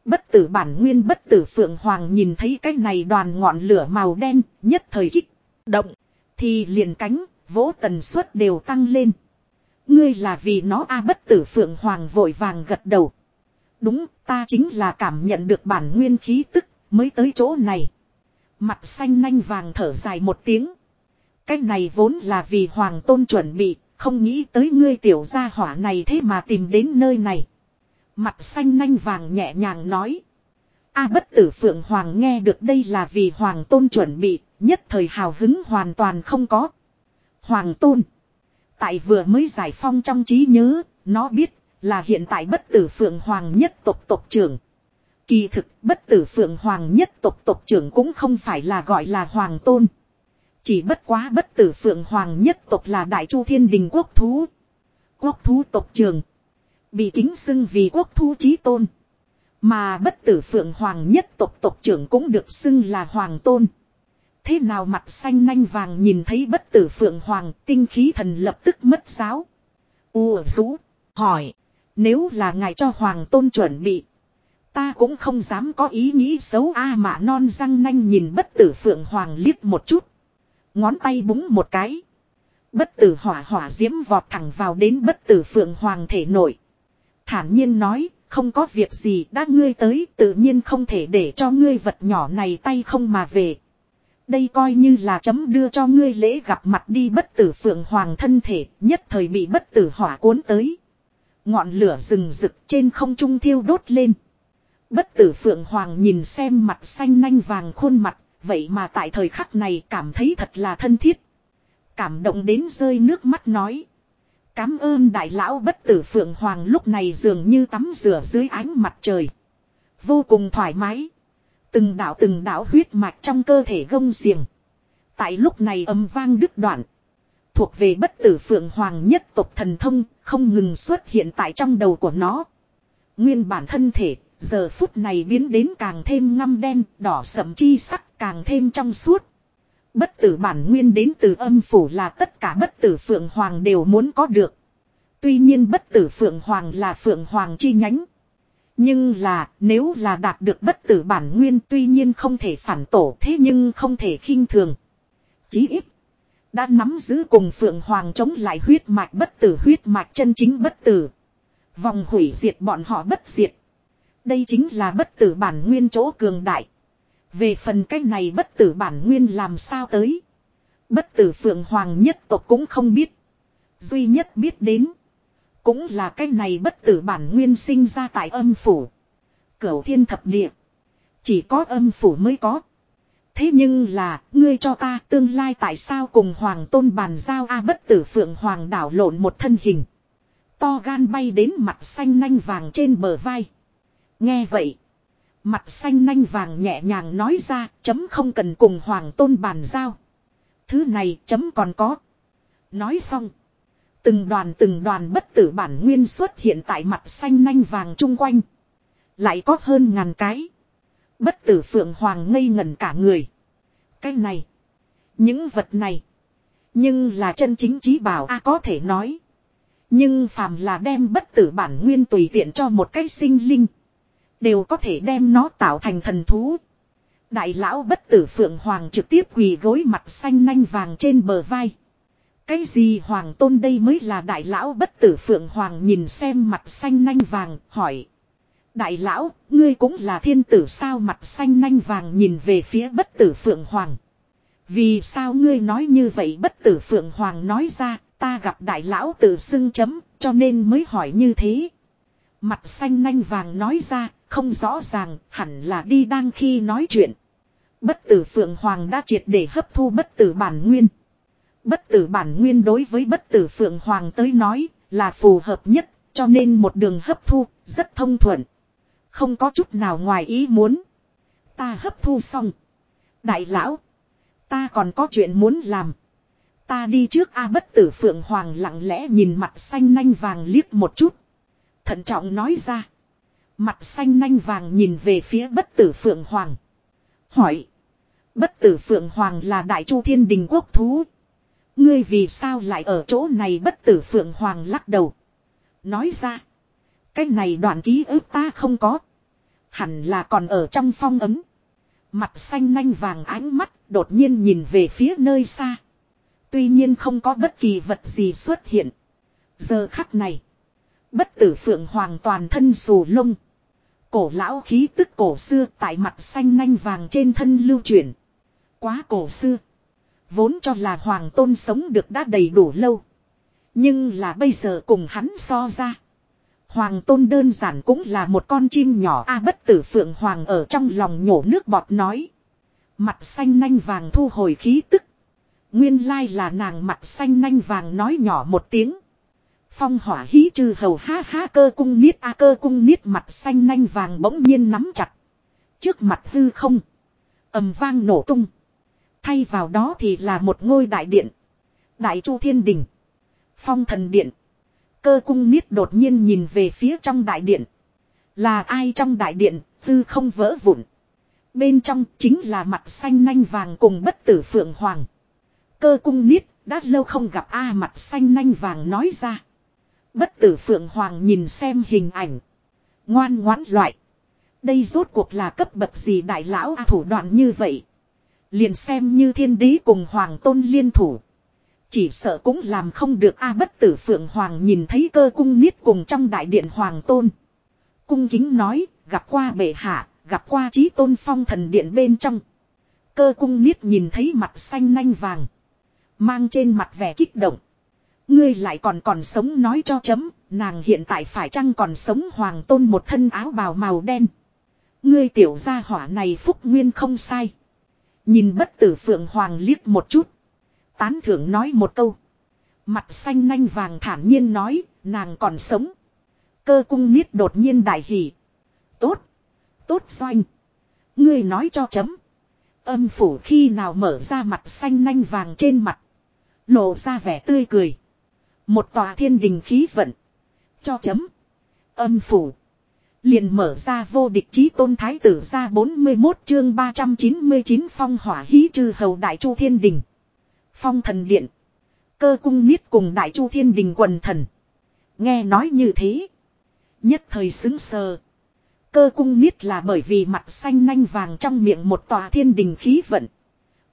Speaker 1: Bất tử bản nguyên bất tử phượng hoàng nhìn thấy cái này đoàn ngọn lửa màu đen, nhất thời kích động. Thì liền cánh, vỗ tần suất đều tăng lên. Ngươi là vì nó a bất tử phượng hoàng vội vàng gật đầu. Đúng, ta chính là cảm nhận được bản nguyên khí tức, mới tới chỗ này. Mặt xanh nanh vàng thở dài một tiếng. Cái này vốn là vì hoàng tôn chuẩn bị, không nghĩ tới ngươi tiểu gia hỏa này thế mà tìm đến nơi này. Mặt xanh nanh vàng nhẹ nhàng nói. A bất tử phượng hoàng nghe được đây là vì hoàng tôn chuẩn bị, nhất thời hào hứng hoàn toàn không có. Hoàng tôn. Tại vừa mới giải phong trong trí nhớ, nó biết là hiện tại bất tử phượng hoàng nhất tộc tộc trưởng. Kỳ thực bất tử phượng hoàng nhất tộc tộc trưởng cũng không phải là gọi là hoàng tôn. Chỉ bất quá bất tử phượng hoàng nhất tộc là đại chu thiên đình quốc thú. Quốc thú tộc trưởng Bị kính xưng vì quốc thú chí tôn. Mà bất tử phượng hoàng nhất tộc tộc trưởng cũng được xưng là hoàng tôn. Thế nào mặt xanh nanh vàng nhìn thấy bất tử phượng hoàng tinh khí thần lập tức mất giáo. U rũ, hỏi. Nếu là ngài cho hoàng tôn chuẩn bị. Ta cũng không dám có ý nghĩ xấu a mà non răng nanh nhìn bất tử phượng hoàng liếc một chút. Ngón tay búng một cái. Bất tử hỏa hỏa diễm vọt thẳng vào đến bất tử phượng hoàng thể nội. Thản nhiên nói, không có việc gì đã ngươi tới tự nhiên không thể để cho ngươi vật nhỏ này tay không mà về. Đây coi như là chấm đưa cho ngươi lễ gặp mặt đi bất tử phượng hoàng thân thể, nhất thời bị bất tử hỏa cuốn tới. Ngọn lửa rừng rực trên không trung thiêu đốt lên. Bất tử phượng hoàng nhìn xem mặt xanh nanh vàng khuôn mặt, vậy mà tại thời khắc này cảm thấy thật là thân thiết. Cảm động đến rơi nước mắt nói. Cám ơn đại lão bất tử phượng hoàng lúc này dường như tắm rửa dưới ánh mặt trời. Vô cùng thoải mái. Từng đạo từng đạo huyết mạch trong cơ thể gông xiềng. Tại lúc này âm vang đứt đoạn. Thuộc về bất tử phượng hoàng nhất tộc thần thông không ngừng xuất hiện tại trong đầu của nó. Nguyên bản thân thể giờ phút này biến đến càng thêm ngăm đen, đỏ sậm chi sắc càng thêm trong suốt. Bất tử bản nguyên đến từ âm phủ là tất cả bất tử phượng hoàng đều muốn có được. Tuy nhiên bất tử phượng hoàng là phượng hoàng chi nhánh. Nhưng là, nếu là đạt được bất tử bản nguyên tuy nhiên không thể phản tổ thế nhưng không thể khinh thường. Chí ít. Đã nắm giữ cùng phượng hoàng chống lại huyết mạch bất tử, huyết mạch chân chính bất tử. Vòng hủy diệt bọn họ bất diệt. Đây chính là bất tử bản nguyên chỗ cường đại. Về phần cách này bất tử bản nguyên làm sao tới. Bất tử phượng hoàng nhất tộc cũng không biết. Duy nhất biết đến. Cũng là cái này bất tử bản nguyên sinh ra tại âm phủ. Cửu thiên thập địa. Chỉ có âm phủ mới có. Thế nhưng là, ngươi cho ta tương lai tại sao cùng hoàng tôn bàn giao a bất tử phượng hoàng đảo lộn một thân hình. To gan bay đến mặt xanh nanh vàng trên bờ vai. Nghe vậy. Mặt xanh nanh vàng nhẹ nhàng nói ra, chấm không cần cùng hoàng tôn bàn giao. Thứ này chấm còn có. Nói xong. Từng đoàn từng đoàn bất tử bản nguyên xuất hiện tại mặt xanh nanh vàng chung quanh. Lại có hơn ngàn cái. Bất tử phượng hoàng ngây ngẩn cả người. Cái này. Những vật này. Nhưng là chân chính trí bảo a có thể nói. Nhưng phàm là đem bất tử bản nguyên tùy tiện cho một cái sinh linh. Đều có thể đem nó tạo thành thần thú. Đại lão bất tử phượng hoàng trực tiếp quỳ gối mặt xanh nanh vàng trên bờ vai. Cái gì hoàng tôn đây mới là đại lão bất tử phượng hoàng nhìn xem mặt xanh nanh vàng hỏi. Đại lão, ngươi cũng là thiên tử sao mặt xanh nanh vàng nhìn về phía bất tử phượng hoàng. Vì sao ngươi nói như vậy bất tử phượng hoàng nói ra, ta gặp đại lão tự xưng chấm, cho nên mới hỏi như thế. Mặt xanh nanh vàng nói ra, không rõ ràng, hẳn là đi đang khi nói chuyện. Bất tử Phượng Hoàng đã triệt để hấp thu bất tử bản nguyên. Bất tử bản nguyên đối với bất tử Phượng Hoàng tới nói là phù hợp nhất, cho nên một đường hấp thu, rất thông thuận. Không có chút nào ngoài ý muốn. Ta hấp thu xong. Đại lão, ta còn có chuyện muốn làm. Ta đi trước A bất tử Phượng Hoàng lặng lẽ nhìn mặt xanh nanh vàng liếc một chút. Thận trọng nói ra. Mặt xanh nanh vàng nhìn về phía bất tử Phượng Hoàng. Hỏi. Bất tử Phượng Hoàng là đại chu thiên đình quốc thú. Ngươi vì sao lại ở chỗ này bất tử Phượng Hoàng lắc đầu. Nói ra. Cái này đoạn ký ức ta không có. Hẳn là còn ở trong phong ấm. Mặt xanh nanh vàng ánh mắt đột nhiên nhìn về phía nơi xa. Tuy nhiên không có bất kỳ vật gì xuất hiện. Giờ khắc này. Bất tử phượng hoàng toàn thân xù lông. Cổ lão khí tức cổ xưa tại mặt xanh nanh vàng trên thân lưu chuyển. Quá cổ xưa. Vốn cho là hoàng tôn sống được đã đầy đủ lâu. Nhưng là bây giờ cùng hắn so ra. Hoàng tôn đơn giản cũng là một con chim nhỏ a bất tử phượng hoàng ở trong lòng nhổ nước bọt nói. Mặt xanh nanh vàng thu hồi khí tức. Nguyên lai là nàng mặt xanh nanh vàng nói nhỏ một tiếng. Phong hỏa hí trừ hầu ha ha cơ cung niết a cơ cung niết mặt xanh nanh vàng bỗng nhiên nắm chặt. Trước mặt hư không. ầm vang nổ tung. Thay vào đó thì là một ngôi đại điện. Đại chu thiên đình. Phong thần điện. Cơ cung niết đột nhiên nhìn về phía trong đại điện. Là ai trong đại điện, hư không vỡ vụn. Bên trong chính là mặt xanh nanh vàng cùng bất tử phượng hoàng. Cơ cung niết, đã lâu không gặp A mặt xanh nanh vàng nói ra. Bất tử phượng hoàng nhìn xem hình ảnh. Ngoan ngoãn loại. Đây rốt cuộc là cấp bậc gì đại lão à, thủ đoạn như vậy. Liền xem như thiên đế cùng hoàng tôn liên thủ. Chỉ sợ cũng làm không được A bất tử phượng hoàng nhìn thấy cơ cung niết cùng trong đại điện hoàng tôn. Cung kính nói, gặp qua bệ hạ, gặp qua trí tôn phong thần điện bên trong. Cơ cung niết nhìn thấy mặt xanh nanh vàng. Mang trên mặt vẻ kích động. Ngươi lại còn còn sống nói cho chấm, nàng hiện tại phải chăng còn sống hoàng tôn một thân áo bào màu đen. Ngươi tiểu gia hỏa này phúc nguyên không sai. Nhìn bất tử phượng hoàng liếc một chút. Tán thưởng nói một câu. Mặt xanh nanh vàng thản nhiên nói, nàng còn sống. Cơ cung niết đột nhiên đại hỉ. Tốt. Tốt doanh. Ngươi nói cho chấm. Âm phủ khi nào mở ra mặt xanh nanh vàng trên mặt. Lộ ra vẻ tươi cười. Một tòa thiên đình khí vận. Cho chấm. Âm phủ. Liền mở ra vô địch chí tôn thái tử ra 41 chương 399 phong hỏa hí trừ hầu đại chu thiên đình. Phong thần điện. Cơ cung niết cùng đại chu thiên đình quần thần. Nghe nói như thế. Nhất thời xứng sờ. Cơ cung niết là bởi vì mặt xanh nanh vàng trong miệng một tòa thiên đình khí vận.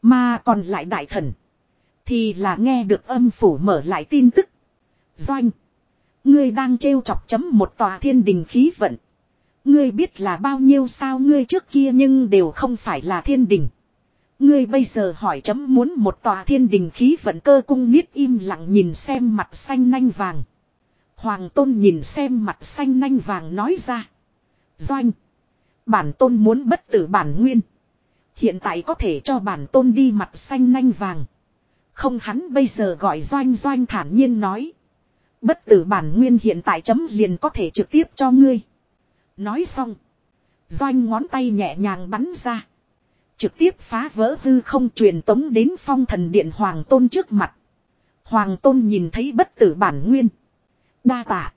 Speaker 1: Mà còn lại đại thần. Thì là nghe được âm phủ mở lại tin tức. Doanh. Ngươi đang trêu chọc chấm một tòa thiên đình khí vận. Ngươi biết là bao nhiêu sao ngươi trước kia nhưng đều không phải là thiên đình. Ngươi bây giờ hỏi chấm muốn một tòa thiên đình khí vận cơ cung niết im lặng nhìn xem mặt xanh nanh vàng. Hoàng tôn nhìn xem mặt xanh nanh vàng nói ra. Doanh. Bản tôn muốn bất tử bản nguyên. Hiện tại có thể cho bản tôn đi mặt xanh nanh vàng. Không hắn bây giờ gọi doanh doanh thản nhiên nói. Bất tử bản nguyên hiện tại chấm liền có thể trực tiếp cho ngươi. Nói xong. Doanh ngón tay nhẹ nhàng bắn ra. Trực tiếp phá vỡ hư không truyền tống đến phong thần điện Hoàng Tôn trước mặt. Hoàng Tôn nhìn thấy bất tử bản nguyên. Đa tạ.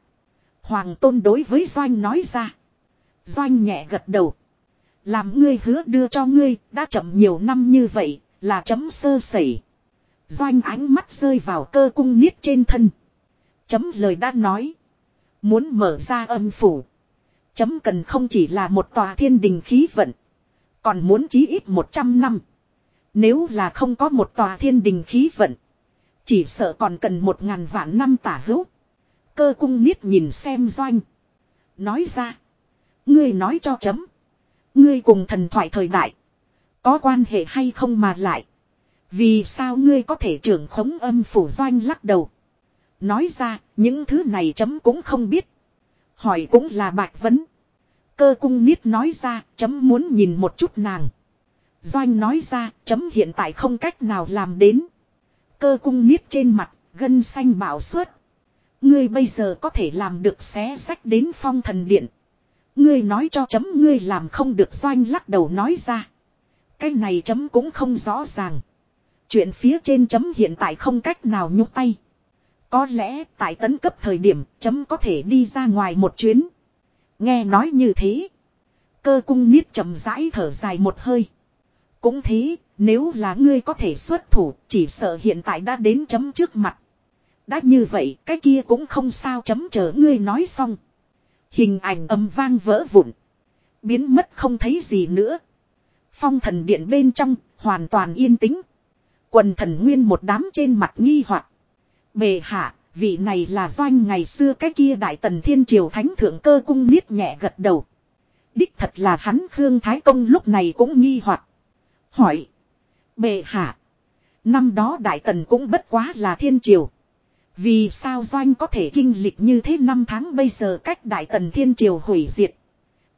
Speaker 1: Hoàng Tôn đối với Doanh nói ra. Doanh nhẹ gật đầu. Làm ngươi hứa đưa cho ngươi, đã chậm nhiều năm như vậy, là chấm sơ sẩy. Doanh ánh mắt rơi vào cơ cung niết trên thân. Chấm lời đã nói. Muốn mở ra âm phủ. Chấm cần không chỉ là một tòa thiên đình khí vận. Còn muốn chí ít 100 năm. Nếu là không có một tòa thiên đình khí vận. Chỉ sợ còn cần một ngàn vạn năm tả hữu. Cơ cung niết nhìn xem doanh. Nói ra. Ngươi nói cho chấm. Ngươi cùng thần thoại thời đại. Có quan hệ hay không mà lại. Vì sao ngươi có thể trưởng khống âm phủ doanh lắc đầu. Nói ra, những thứ này chấm cũng không biết. Hỏi cũng là bạch vấn. Cơ cung niết nói ra, chấm muốn nhìn một chút nàng. Doanh nói ra, chấm hiện tại không cách nào làm đến. Cơ cung niết trên mặt, gân xanh bảo suất. Ngươi bây giờ có thể làm được xé sách đến phong thần điện. Ngươi nói cho chấm ngươi làm không được doanh lắc đầu nói ra. Cái này chấm cũng không rõ ràng. Chuyện phía trên chấm hiện tại không cách nào nhúc tay. Có lẽ tại tấn cấp thời điểm chấm có thể đi ra ngoài một chuyến. Nghe nói như thế. Cơ cung niết chậm rãi thở dài một hơi. Cũng thế, nếu là ngươi có thể xuất thủ, chỉ sợ hiện tại đã đến chấm trước mặt. Đã như vậy, cái kia cũng không sao chấm chờ ngươi nói xong. Hình ảnh âm vang vỡ vụn. Biến mất không thấy gì nữa. Phong thần điện bên trong, hoàn toàn yên tĩnh. Quần thần nguyên một đám trên mặt nghi hoặc Bề hạ, vị này là doanh ngày xưa cái kia đại tần thiên triều thánh thượng cơ cung niết nhẹ gật đầu. Đích thật là hắn Khương Thái Công lúc này cũng nghi hoặc Hỏi. Bệ hạ. Năm đó đại tần cũng bất quá là thiên triều. Vì sao doanh có thể kinh lịch như thế năm tháng bây giờ cách đại tần thiên triều hủy diệt.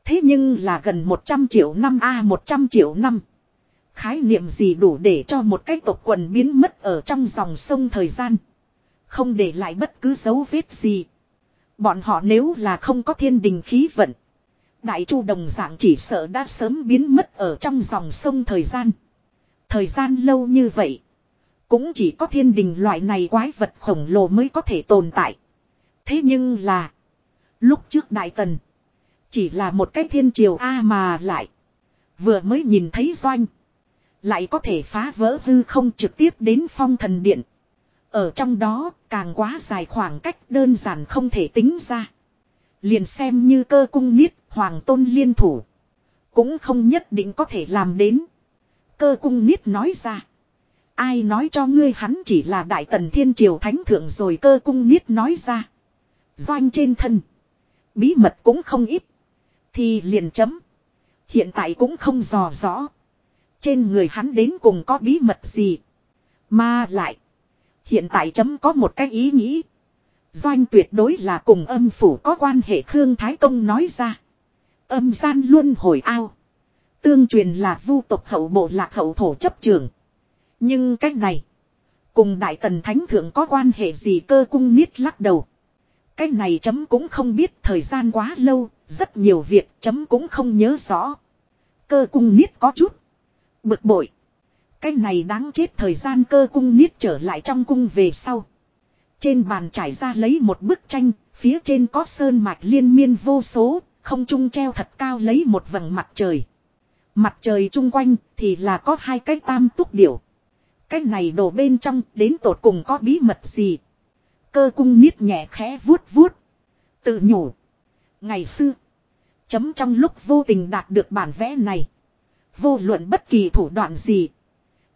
Speaker 1: Thế nhưng là gần 100 triệu năm A 100 triệu năm. Khái niệm gì đủ để cho một cái tộc quần biến mất ở trong dòng sông thời gian. Không để lại bất cứ dấu vết gì. Bọn họ nếu là không có thiên đình khí vận. Đại chu đồng dạng chỉ sợ đã sớm biến mất ở trong dòng sông thời gian. Thời gian lâu như vậy. Cũng chỉ có thiên đình loại này quái vật khổng lồ mới có thể tồn tại. Thế nhưng là. Lúc trước Đại Tần. Chỉ là một cái thiên triều A mà lại. Vừa mới nhìn thấy doanh. Lại có thể phá vỡ hư không trực tiếp đến phong thần điện. Ở trong đó, càng quá dài khoảng cách đơn giản không thể tính ra. Liền xem như cơ cung niết, hoàng tôn liên thủ. Cũng không nhất định có thể làm đến. Cơ cung niết nói ra. Ai nói cho ngươi hắn chỉ là đại tần thiên triều thánh thượng rồi cơ cung niết nói ra. Doanh trên thân. Bí mật cũng không ít. Thì liền chấm. Hiện tại cũng không dò rõ. Trên người hắn đến cùng có bí mật gì. Mà lại. Hiện tại chấm có một cái ý nghĩ. Doanh tuyệt đối là cùng âm phủ có quan hệ Khương Thái Công nói ra. Âm gian luôn hồi ao. Tương truyền là vu tộc hậu bộ lạc hậu thổ chấp trường. Nhưng cách này. Cùng Đại Tần Thánh Thượng có quan hệ gì cơ cung niết lắc đầu. Cái này chấm cũng không biết thời gian quá lâu, rất nhiều việc chấm cũng không nhớ rõ. Cơ cung niết có chút. Bực bội. Cái này đáng chết thời gian cơ cung niết trở lại trong cung về sau. Trên bàn trải ra lấy một bức tranh, phía trên có sơn mạch liên miên vô số, không trung treo thật cao lấy một vầng mặt trời. Mặt trời chung quanh thì là có hai cái tam túc điểu. Cái này đổ bên trong đến tột cùng có bí mật gì. Cơ cung niết nhẹ khẽ vuốt vuốt. Tự nhủ. Ngày xưa. Chấm trong lúc vô tình đạt được bản vẽ này. Vô luận bất kỳ thủ đoạn gì.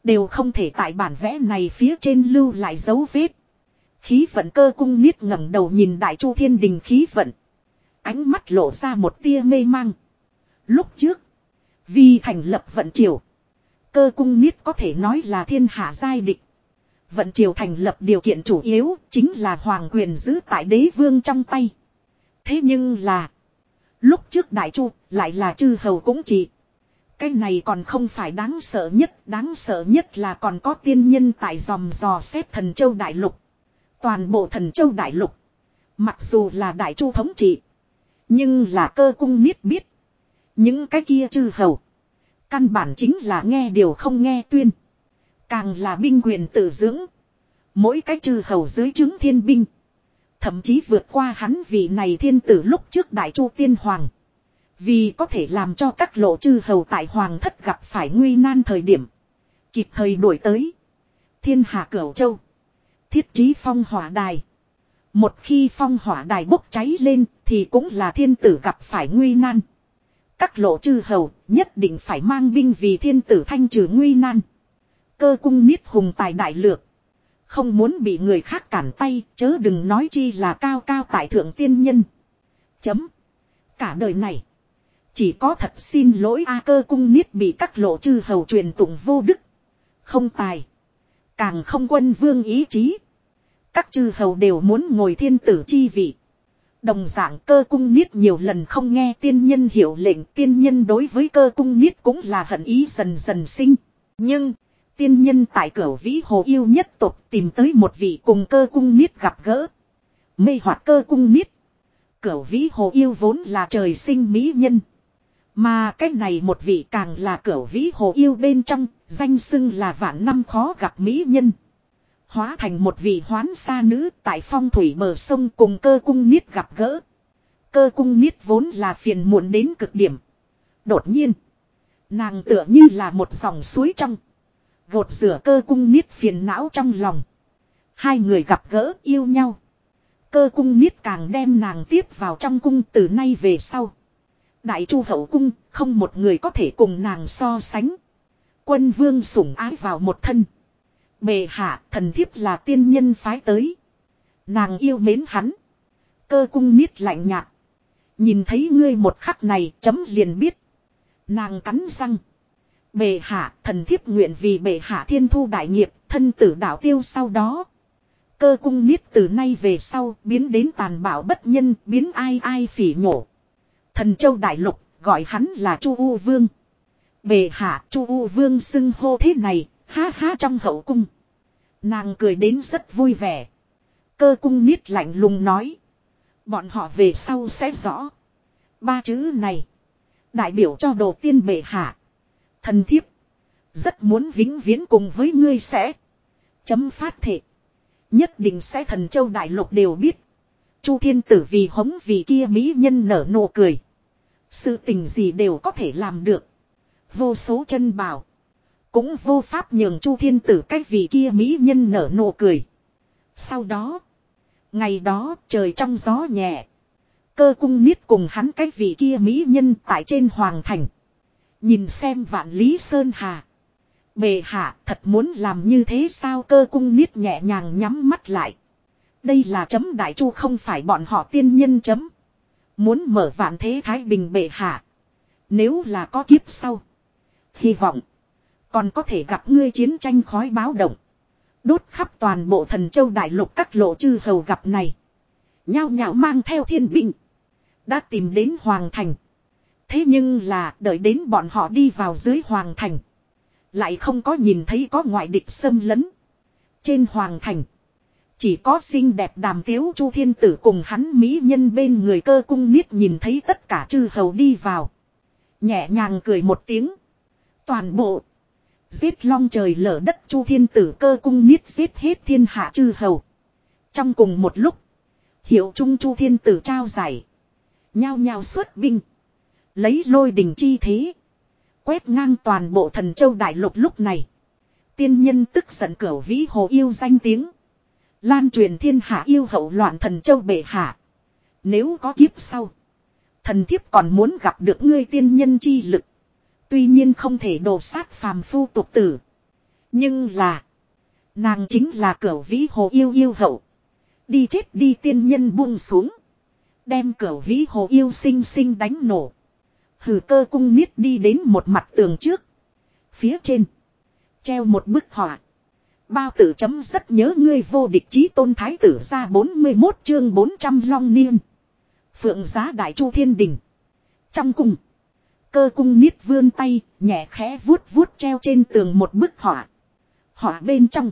Speaker 1: Đều không thể tại bản vẽ này phía trên lưu lại dấu vết. Khí vận cơ cung niết ngẩng đầu nhìn đại chu thiên đình khí vận. Ánh mắt lộ ra một tia mê mang. Lúc trước. Vì thành lập vận triều. Cơ cung niết có thể nói là thiên hạ giai địch. Vận triều thành lập điều kiện chủ yếu chính là hoàng quyền giữ tại đế vương trong tay. Thế nhưng là. Lúc trước đại chu lại là chư hầu cũng chỉ. Cái này còn không phải đáng sợ nhất. Đáng sợ nhất là còn có tiên nhân tại dòm dò xét thần châu đại lục. Toàn bộ thần châu đại lục. Mặc dù là đại chu thống trị. Nhưng là cơ cung niết biết. Những cái kia chư hầu. Căn bản chính là nghe điều không nghe tuyên. Càng là binh quyền tự dưỡng. Mỗi cái chư hầu dưới chứng thiên binh. Thậm chí vượt qua hắn vị này thiên tử lúc trước đại chu tiên hoàng. Vì có thể làm cho các lộ chư hầu tại hoàng thất gặp phải nguy nan thời điểm. Kịp thời đuổi tới. Thiên hạ cửu châu. Thiết trí phong hỏa đài. Một khi phong hỏa đài bốc cháy lên thì cũng là thiên tử gặp phải nguy nan. Các lộ chư hầu nhất định phải mang binh vì thiên tử thanh trừ nguy nan. Cơ cung niết hùng tài đại lược. Không muốn bị người khác cản tay, chớ đừng nói chi là cao cao tại thượng tiên nhân. Chấm. Cả đời này. Chỉ có thật xin lỗi A cơ cung niết bị các lộ chư hầu truyền tụng vô đức. Không tài. Càng không quân vương ý chí. Các chư hầu đều muốn ngồi thiên tử chi vị. Đồng dạng cơ cung niết nhiều lần không nghe tiên nhân hiểu lệnh tiên nhân đối với cơ cung niết cũng là hận ý dần dần sinh. Nhưng, tiên nhân tại cửa vĩ hồ yêu nhất tục tìm tới một vị cùng cơ cung niết gặp gỡ. Mê hoạt cơ cung niết. Cửa vĩ hồ yêu vốn là trời sinh mỹ nhân. Mà cái này một vị càng là cửu vĩ hồ yêu bên trong, danh xưng là vạn năm khó gặp mỹ nhân. Hóa thành một vị hoán xa nữ tại phong thủy bờ sông cùng cơ cung niết gặp gỡ. Cơ cung niết vốn là phiền muộn đến cực điểm. Đột nhiên, nàng tựa như là một dòng suối trong. Gột rửa cơ cung niết phiền não trong lòng. Hai người gặp gỡ yêu nhau. Cơ cung niết càng đem nàng tiếp vào trong cung từ nay về sau. Đại chu hậu cung, không một người có thể cùng nàng so sánh. Quân vương sủng ái vào một thân. Bề hạ, thần thiếp là tiên nhân phái tới. Nàng yêu mến hắn. Cơ cung niết lạnh nhạt. Nhìn thấy ngươi một khắc này, chấm liền biết. Nàng cắn răng. Bề hạ, thần thiếp nguyện vì bề hạ thiên thu đại nghiệp, thân tử đạo tiêu sau đó. Cơ cung niết từ nay về sau, biến đến tàn bạo bất nhân, biến ai ai phỉ nhổ. Thần châu đại lục, gọi hắn là Chu U Vương. Bề hạ Chu U Vương xưng hô thế này, ha ha trong hậu cung. Nàng cười đến rất vui vẻ. Cơ cung niết lạnh lùng nói. Bọn họ về sau sẽ rõ. Ba chữ này. Đại biểu cho đồ tiên bệ hạ. Thần thiếp. Rất muốn vĩnh viễn cùng với ngươi sẽ. Chấm phát thệ Nhất định sẽ thần châu đại lục đều biết. Chu thiên tử vì hống vì kia mỹ nhân nở nụ cười. Sự tình gì đều có thể làm được. Vô số chân bảo. Cũng vô pháp nhường Chu Thiên Tử cách vị kia mỹ nhân nở nụ cười. Sau đó. Ngày đó trời trong gió nhẹ. Cơ cung niết cùng hắn cách vị kia mỹ nhân tại trên hoàng thành. Nhìn xem vạn lý sơn hà. Bề hạ thật muốn làm như thế sao cơ cung niết nhẹ nhàng nhắm mắt lại. Đây là chấm đại chu không phải bọn họ tiên nhân chấm. Muốn mở vạn thế thái bình bệ hạ. Nếu là có kiếp sau. Hy vọng. Còn có thể gặp ngươi chiến tranh khói báo động. Đốt khắp toàn bộ thần châu đại lục các lộ chư hầu gặp này. Nhao nhao mang theo thiên binh. Đã tìm đến Hoàng Thành. Thế nhưng là đợi đến bọn họ đi vào dưới Hoàng Thành. Lại không có nhìn thấy có ngoại địch xâm lấn. Trên Hoàng Thành. Chỉ có xinh đẹp đàm tiếu chu thiên tử cùng hắn mỹ nhân bên người cơ cung niết nhìn thấy tất cả chư hầu đi vào. Nhẹ nhàng cười một tiếng. Toàn bộ. Giết long trời lở đất chu thiên tử cơ cung niết giết hết thiên hạ chư hầu. Trong cùng một lúc. Hiệu trung chu thiên tử trao giải. Nhao nhao xuất binh. Lấy lôi đình chi thế. Quét ngang toàn bộ thần châu đại lục lúc này. Tiên nhân tức giận cửu vĩ hồ yêu danh tiếng. Lan truyền thiên hạ yêu hậu loạn thần châu bệ hạ. Nếu có kiếp sau. Thần thiếp còn muốn gặp được ngươi tiên nhân chi lực. Tuy nhiên không thể đổ sát phàm phu tục tử. Nhưng là. Nàng chính là cửu vĩ hồ yêu yêu hậu. Đi chết đi tiên nhân buông xuống. Đem cửu vĩ hồ yêu sinh sinh đánh nổ. Hử cơ cung niết đi đến một mặt tường trước. Phía trên. Treo một bức họa. Bao tử chấm rất nhớ ngươi vô địch chí tôn thái tử ra 41 chương 400 long niên. Phượng giá đại chu thiên đình. Trong cung. Cơ cung niết vươn tay, nhẹ khẽ vuốt vuốt treo trên tường một bức họa. Họa bên trong.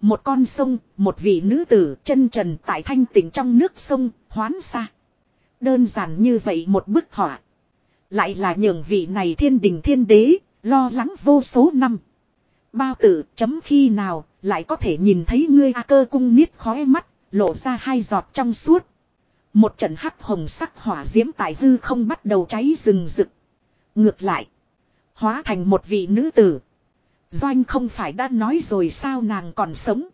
Speaker 1: Một con sông, một vị nữ tử chân trần tại thanh tỉnh trong nước sông, hoán xa. Đơn giản như vậy một bức họa. Lại là nhường vị này thiên đình thiên đế, lo lắng vô số năm. Bao tử chấm khi nào lại có thể nhìn thấy ngươi A cơ cung niết khói mắt, lộ ra hai giọt trong suốt. Một trận hắc hồng sắc hỏa diễm tại hư không bắt đầu cháy rừng rực. Ngược lại, hóa thành một vị nữ tử. Doanh không phải đã nói rồi sao nàng còn sống.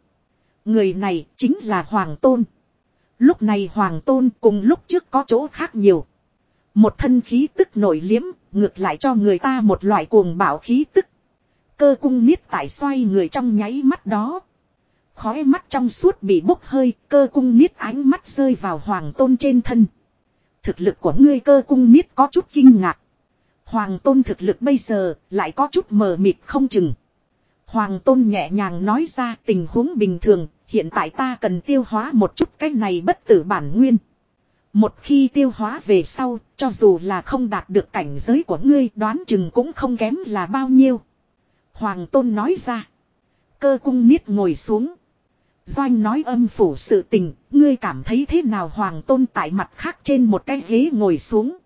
Speaker 1: Người này chính là Hoàng Tôn. Lúc này Hoàng Tôn cùng lúc trước có chỗ khác nhiều. Một thân khí tức nổi liếm, ngược lại cho người ta một loại cuồng bạo khí tức. Cơ cung niết tại xoay người trong nháy mắt đó. Khói mắt trong suốt bị bốc hơi, cơ cung niết ánh mắt rơi vào hoàng tôn trên thân. Thực lực của ngươi cơ cung niết có chút kinh ngạc. Hoàng tôn thực lực bây giờ lại có chút mờ mịt không chừng. Hoàng tôn nhẹ nhàng nói ra tình huống bình thường, hiện tại ta cần tiêu hóa một chút cái này bất tử bản nguyên. Một khi tiêu hóa về sau, cho dù là không đạt được cảnh giới của ngươi đoán chừng cũng không kém là bao nhiêu. Hoàng tôn nói ra. Cơ cung niết ngồi xuống. Doanh nói âm phủ sự tình, ngươi cảm thấy thế nào hoàng tôn tại mặt khác trên một cái ghế ngồi xuống.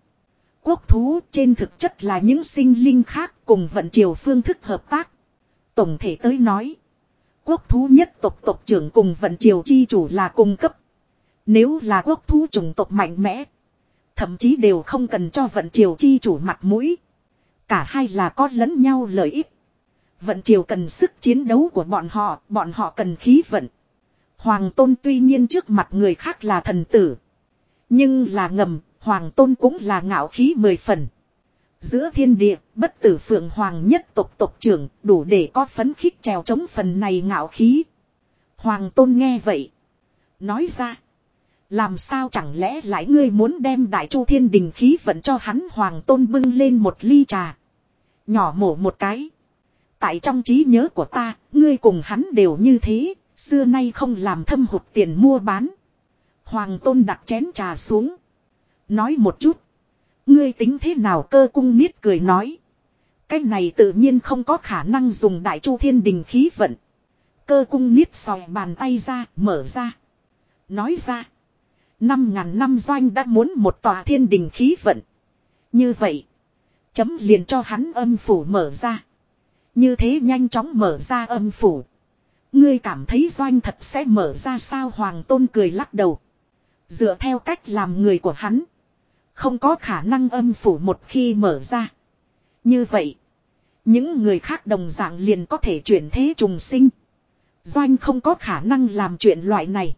Speaker 1: Quốc thú trên thực chất là những sinh linh khác cùng vận triều phương thức hợp tác. Tổng thể tới nói. Quốc thú nhất tộc tộc trưởng cùng vận triều chi chủ là cung cấp. Nếu là quốc thú chủng tộc mạnh mẽ. Thậm chí đều không cần cho vận triều chi chủ mặt mũi. Cả hai là có lẫn nhau lợi ích. Vận triều cần sức chiến đấu của bọn họ, bọn họ cần khí vận. Hoàng tôn tuy nhiên trước mặt người khác là thần tử. Nhưng là ngầm, hoàng tôn cũng là ngạo khí mười phần. Giữa thiên địa, bất tử phượng hoàng nhất tộc tộc trưởng, đủ để có phấn khích trèo chống phần này ngạo khí. Hoàng tôn nghe vậy. Nói ra. Làm sao chẳng lẽ lại ngươi muốn đem đại chu thiên đình khí vận cho hắn hoàng tôn bưng lên một ly trà. Nhỏ mổ một cái. Tại trong trí nhớ của ta, ngươi cùng hắn đều như thế, xưa nay không làm thâm hụt tiền mua bán. Hoàng tôn đặt chén trà xuống. Nói một chút. Ngươi tính thế nào cơ cung miết cười nói. Cái này tự nhiên không có khả năng dùng đại chu thiên đình khí vận. Cơ cung niết sòi bàn tay ra, mở ra. Nói ra. Năm ngàn năm doanh đã muốn một tòa thiên đình khí vận. Như vậy. Chấm liền cho hắn âm phủ mở ra. Như thế nhanh chóng mở ra âm phủ. Ngươi cảm thấy doanh thật sẽ mở ra sao Hoàng Tôn cười lắc đầu. Dựa theo cách làm người của hắn. Không có khả năng âm phủ một khi mở ra. Như vậy. Những người khác đồng dạng liền có thể chuyển thế trùng sinh. Doanh không có khả năng làm chuyện loại này.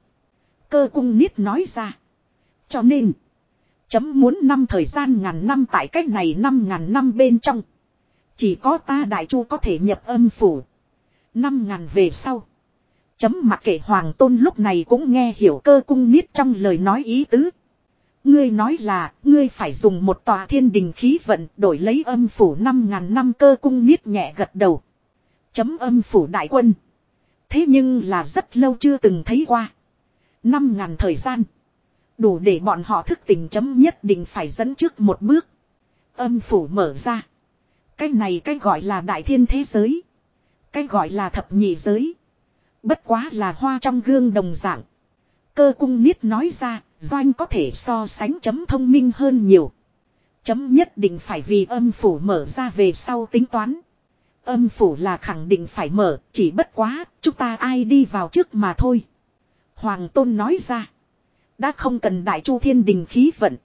Speaker 1: Cơ cung niết nói ra. Cho nên. Chấm muốn năm thời gian ngàn năm tại cách này năm ngàn năm bên trong. Chỉ có ta đại chu có thể nhập âm phủ. Năm ngàn về sau. Chấm mặc kệ hoàng tôn lúc này cũng nghe hiểu cơ cung niết trong lời nói ý tứ. Ngươi nói là, ngươi phải dùng một tòa thiên đình khí vận đổi lấy âm phủ năm ngàn năm cơ cung niết nhẹ gật đầu. Chấm âm phủ đại quân. Thế nhưng là rất lâu chưa từng thấy qua. Năm ngàn thời gian. Đủ để bọn họ thức tỉnh chấm nhất định phải dẫn trước một bước. Âm phủ mở ra. Cái này cái gọi là đại thiên thế giới. Cái gọi là thập nhị giới. Bất quá là hoa trong gương đồng dạng. Cơ cung niết nói ra, doanh có thể so sánh chấm thông minh hơn nhiều. Chấm nhất định phải vì âm phủ mở ra về sau tính toán. Âm phủ là khẳng định phải mở, chỉ bất quá, chúng ta ai đi vào trước mà thôi. Hoàng Tôn nói ra. Đã không cần đại chu thiên đình khí vận.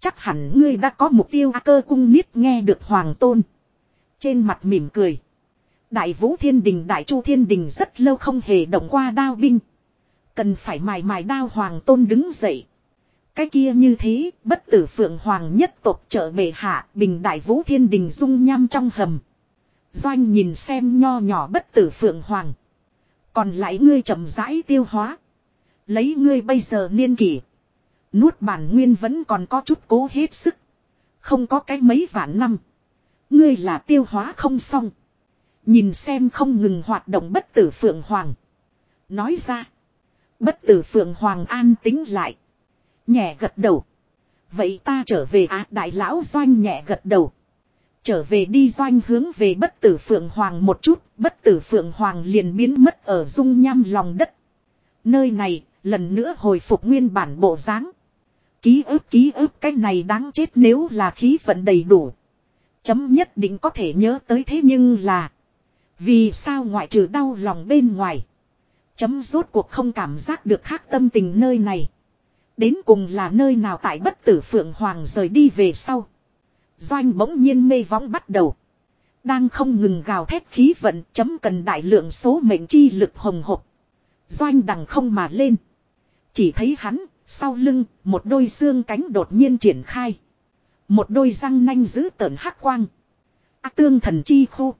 Speaker 1: Chắc hẳn ngươi đã có mục tiêu cơ cung niết nghe được Hoàng Tôn. Trên mặt mỉm cười. Đại vũ thiên đình đại chu thiên đình rất lâu không hề động qua đao binh. Cần phải mài mài đao Hoàng Tôn đứng dậy. Cái kia như thế, bất tử phượng hoàng nhất tộc trở bệ hạ, bình đại vũ thiên đình dung nham trong hầm. Doanh nhìn xem nho nhỏ bất tử phượng hoàng. Còn lại ngươi chậm rãi tiêu hóa. Lấy ngươi bây giờ niên kỷ. Nuốt bản nguyên vẫn còn có chút cố hết sức. Không có cái mấy vạn năm. Ngươi là tiêu hóa không xong. Nhìn xem không ngừng hoạt động bất tử phượng hoàng. Nói ra. Bất tử phượng hoàng an tính lại. Nhẹ gật đầu. Vậy ta trở về á, đại lão doanh nhẹ gật đầu. Trở về đi doanh hướng về bất tử phượng hoàng một chút. Bất tử phượng hoàng liền biến mất ở dung nham lòng đất. Nơi này, lần nữa hồi phục nguyên bản bộ dáng. Ký ức ký ức, cái này đáng chết nếu là khí vận đầy đủ. Chấm nhất định có thể nhớ tới thế nhưng là. Vì sao ngoại trừ đau lòng bên ngoài. Chấm rốt cuộc không cảm giác được khác tâm tình nơi này. Đến cùng là nơi nào tại bất tử Phượng Hoàng rời đi về sau. Doanh bỗng nhiên mê võng bắt đầu. Đang không ngừng gào thét khí vận chấm cần đại lượng số mệnh chi lực hồng hộp. Doanh đằng không mà lên. Chỉ thấy hắn, sau lưng, một đôi xương cánh đột nhiên triển khai. Một đôi răng nanh giữ tợn hắc quang. À, tương thần chi khu.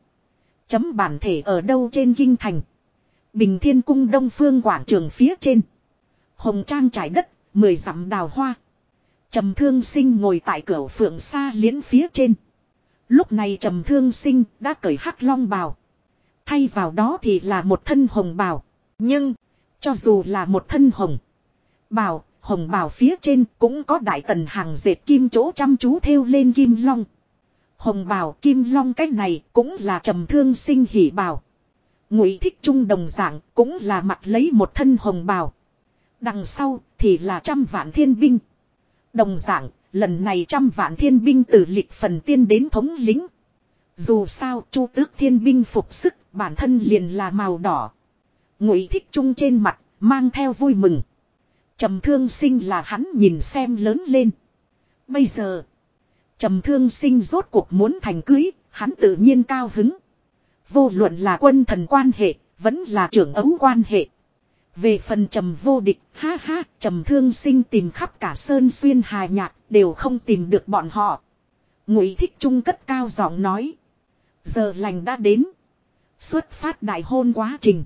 Speaker 1: Chấm bản thể ở đâu trên kinh thành. Bình thiên cung đông phương quảng trường phía trên. Hồng trang trải đất, mười dặm đào hoa. Trầm thương sinh ngồi tại cửa phượng xa liễn phía trên. Lúc này trầm thương sinh đã cởi hắc long bào. Thay vào đó thì là một thân hồng bào. Nhưng, cho dù là một thân hồng. Bào, hồng bào phía trên cũng có đại tần hàng dệt kim chỗ chăm chú theo lên kim long. Hồng bào kim long cái này cũng là trầm thương sinh hỉ bào. Ngụy thích trung đồng dạng cũng là mặt lấy một thân hồng bào. Đằng sau thì là trăm vạn thiên binh. Đồng dạng, lần này trăm vạn thiên binh từ lịch phần tiên đến thống lính. Dù sao chu tước thiên binh phục sức bản thân liền là màu đỏ. Ngụy thích trung trên mặt mang theo vui mừng. Trầm thương sinh là hắn nhìn xem lớn lên. Bây giờ, trầm thương sinh rốt cuộc muốn thành cưới, hắn tự nhiên cao hứng. Vô luận là quân thần quan hệ, vẫn là trưởng ấu quan hệ. Về phần trầm vô địch, ha ha, trầm thương sinh tìm khắp cả sơn xuyên hài nhạc, đều không tìm được bọn họ. Ngụy thích trung cất cao giọng nói. Giờ lành đã đến. Xuất phát đại hôn quá trình.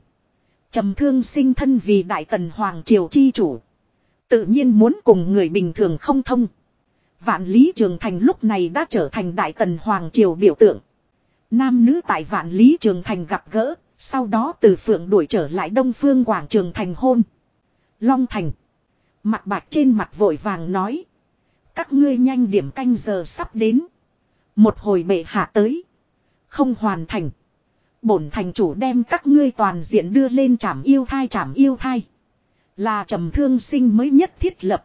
Speaker 1: Trầm thương sinh thân vì đại tần hoàng triều chi chủ. Tự nhiên muốn cùng người bình thường không thông. Vạn Lý Trường Thành lúc này đã trở thành Đại Tần Hoàng Triều biểu tượng. Nam nữ tại Vạn Lý Trường Thành gặp gỡ, sau đó từ phượng đuổi trở lại Đông Phương Quảng Trường Thành hôn. Long Thành. Mặt bạc trên mặt vội vàng nói. Các ngươi nhanh điểm canh giờ sắp đến. Một hồi bệ hạ tới. Không hoàn thành. Bổn thành chủ đem các ngươi toàn diện đưa lên trảm yêu thai trảm yêu thai. Là trầm thương sinh mới nhất thiết lập.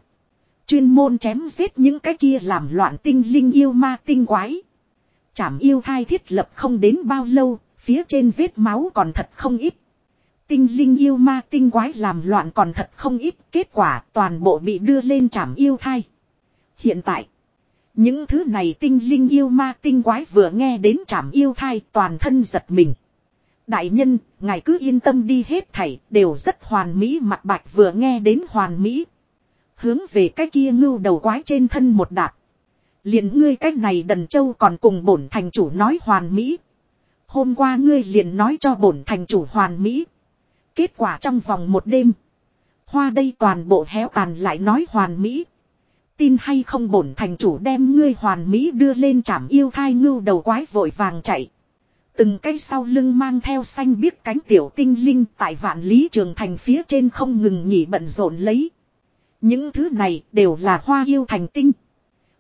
Speaker 1: Chuyên môn chém giết những cái kia làm loạn tinh linh yêu ma tinh quái. Chảm yêu thai thiết lập không đến bao lâu, phía trên vết máu còn thật không ít. Tinh linh yêu ma tinh quái làm loạn còn thật không ít, kết quả toàn bộ bị đưa lên chảm yêu thai. Hiện tại, Những thứ này tinh linh yêu ma tinh quái vừa nghe đến trảm yêu thai toàn thân giật mình. Đại nhân, ngài cứ yên tâm đi hết thảy, đều rất hoàn mỹ mặt bạch vừa nghe đến hoàn mỹ. Hướng về cái kia ngưu đầu quái trên thân một đạp. liền ngươi cách này đần châu còn cùng bổn thành chủ nói hoàn mỹ. Hôm qua ngươi liền nói cho bổn thành chủ hoàn mỹ. Kết quả trong vòng một đêm. Hoa đây toàn bộ héo tàn lại nói hoàn mỹ. Tin hay không bổn thành chủ đem ngươi hoàn mỹ đưa lên trảm yêu thai ngưu đầu quái vội vàng chạy. Từng cây sau lưng mang theo xanh biếc cánh tiểu tinh linh tại vạn lý trường thành phía trên không ngừng nghỉ bận rộn lấy. Những thứ này đều là hoa yêu thành tinh.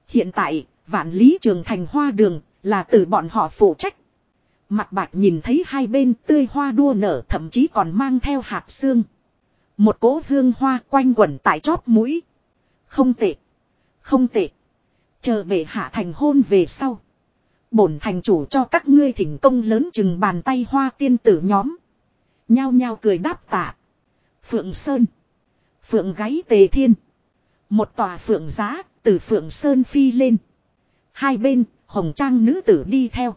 Speaker 1: Hiện tại, vạn lý trường thành hoa đường là từ bọn họ phụ trách. Mặt bạc nhìn thấy hai bên tươi hoa đua nở thậm chí còn mang theo hạt xương. Một cỗ hương hoa quanh quẩn tại chóp mũi. Không tệ. Không tệ. Chờ bệ hạ thành hôn về sau. Bổn thành chủ cho các ngươi thỉnh công lớn chừng bàn tay hoa tiên tử nhóm. Nhao nhao cười đáp tạ. Phượng Sơn. Phượng gáy tề thiên. Một tòa phượng giá, từ phượng Sơn phi lên. Hai bên, hồng trang nữ tử đi theo.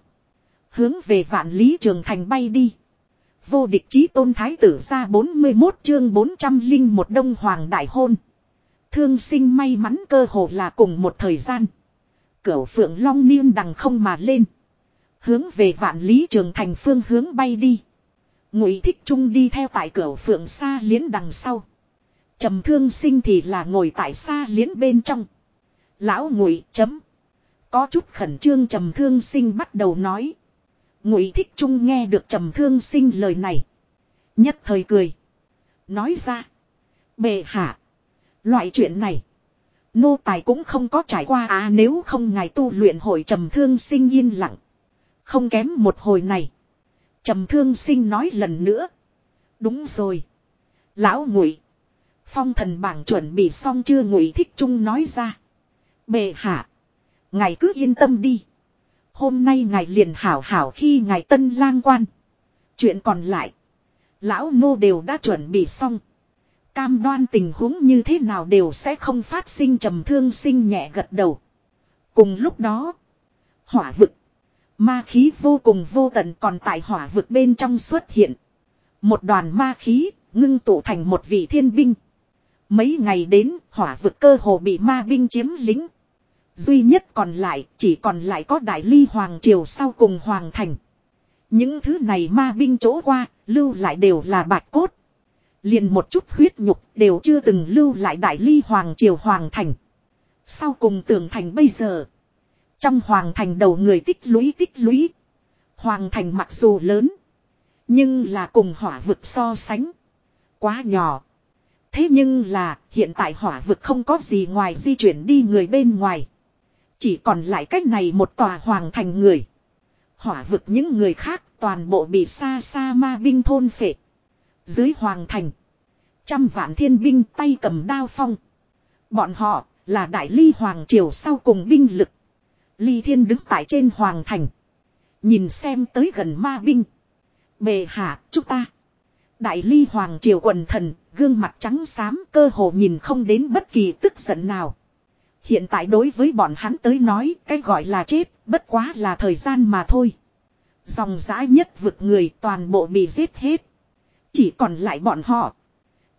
Speaker 1: Hướng về vạn lý trường thành bay đi. Vô địch chí tôn thái tử ra 41 chương 400 linh một đông hoàng đại hôn. Thương sinh may mắn cơ hồ là cùng một thời gian. Cửu phượng long niên đằng không mà lên. Hướng về vạn lý trường thành phương hướng bay đi. Ngụy thích trung đi theo tại cửu phượng xa liến đằng sau. trầm thương sinh thì là ngồi tại xa liến bên trong. Lão ngụy, chấm. Có chút khẩn trương trầm thương sinh bắt đầu nói. Ngụy thích trung nghe được trầm thương sinh lời này. Nhất thời cười. Nói ra. Bệ hạ. Loại chuyện này. Nô tài cũng không có trải qua à nếu không ngài tu luyện hội trầm thương sinh yên lặng. Không kém một hồi này. Trầm thương sinh nói lần nữa. Đúng rồi. Lão ngụy. Phong thần bảng chuẩn bị xong chưa ngụy thích trung nói ra. Bệ hạ. Ngài cứ yên tâm đi. Hôm nay ngài liền hảo hảo khi ngài tân lang quan. Chuyện còn lại. Lão nô đều đã chuẩn bị xong. Cam đoan tình huống như thế nào đều sẽ không phát sinh trầm thương sinh nhẹ gật đầu. Cùng lúc đó. Hỏa vực. Ma khí vô cùng vô tận còn tại hỏa vực bên trong xuất hiện. Một đoàn ma khí ngưng tụ thành một vị thiên binh. Mấy ngày đến hỏa vực cơ hồ bị ma binh chiếm lính. Duy nhất còn lại chỉ còn lại có đại ly hoàng triều sau cùng hoàng thành. Những thứ này ma binh chỗ qua, lưu lại đều là bạch cốt. Liền một chút huyết nhục đều chưa từng lưu lại đại ly hoàng triều hoàng thành. Sau cùng tường thành bây giờ. Trong hoàng thành đầu người tích lũy tích lũy. Hoàng thành mặc dù lớn. Nhưng là cùng hỏa vực so sánh. Quá nhỏ. Thế nhưng là, hiện tại hỏa vực không có gì ngoài di chuyển đi người bên ngoài. Chỉ còn lại cách này một tòa hoàng thành người. Hỏa vực những người khác toàn bộ bị xa xa ma binh thôn phệ. Dưới hoàng thành. Trăm vạn thiên binh tay cầm đao phong. Bọn họ là đại ly hoàng triều sau cùng binh lực. Ly thiên đứng tại trên hoàng thành. Nhìn xem tới gần ma binh. Bề hạ chúng ta. Đại ly hoàng triều quần thần, gương mặt trắng xám cơ hồ nhìn không đến bất kỳ tức giận nào. Hiện tại đối với bọn hắn tới nói, cái gọi là chết, bất quá là thời gian mà thôi. Dòng giã nhất vực người toàn bộ bị giết hết. Chỉ còn lại bọn họ.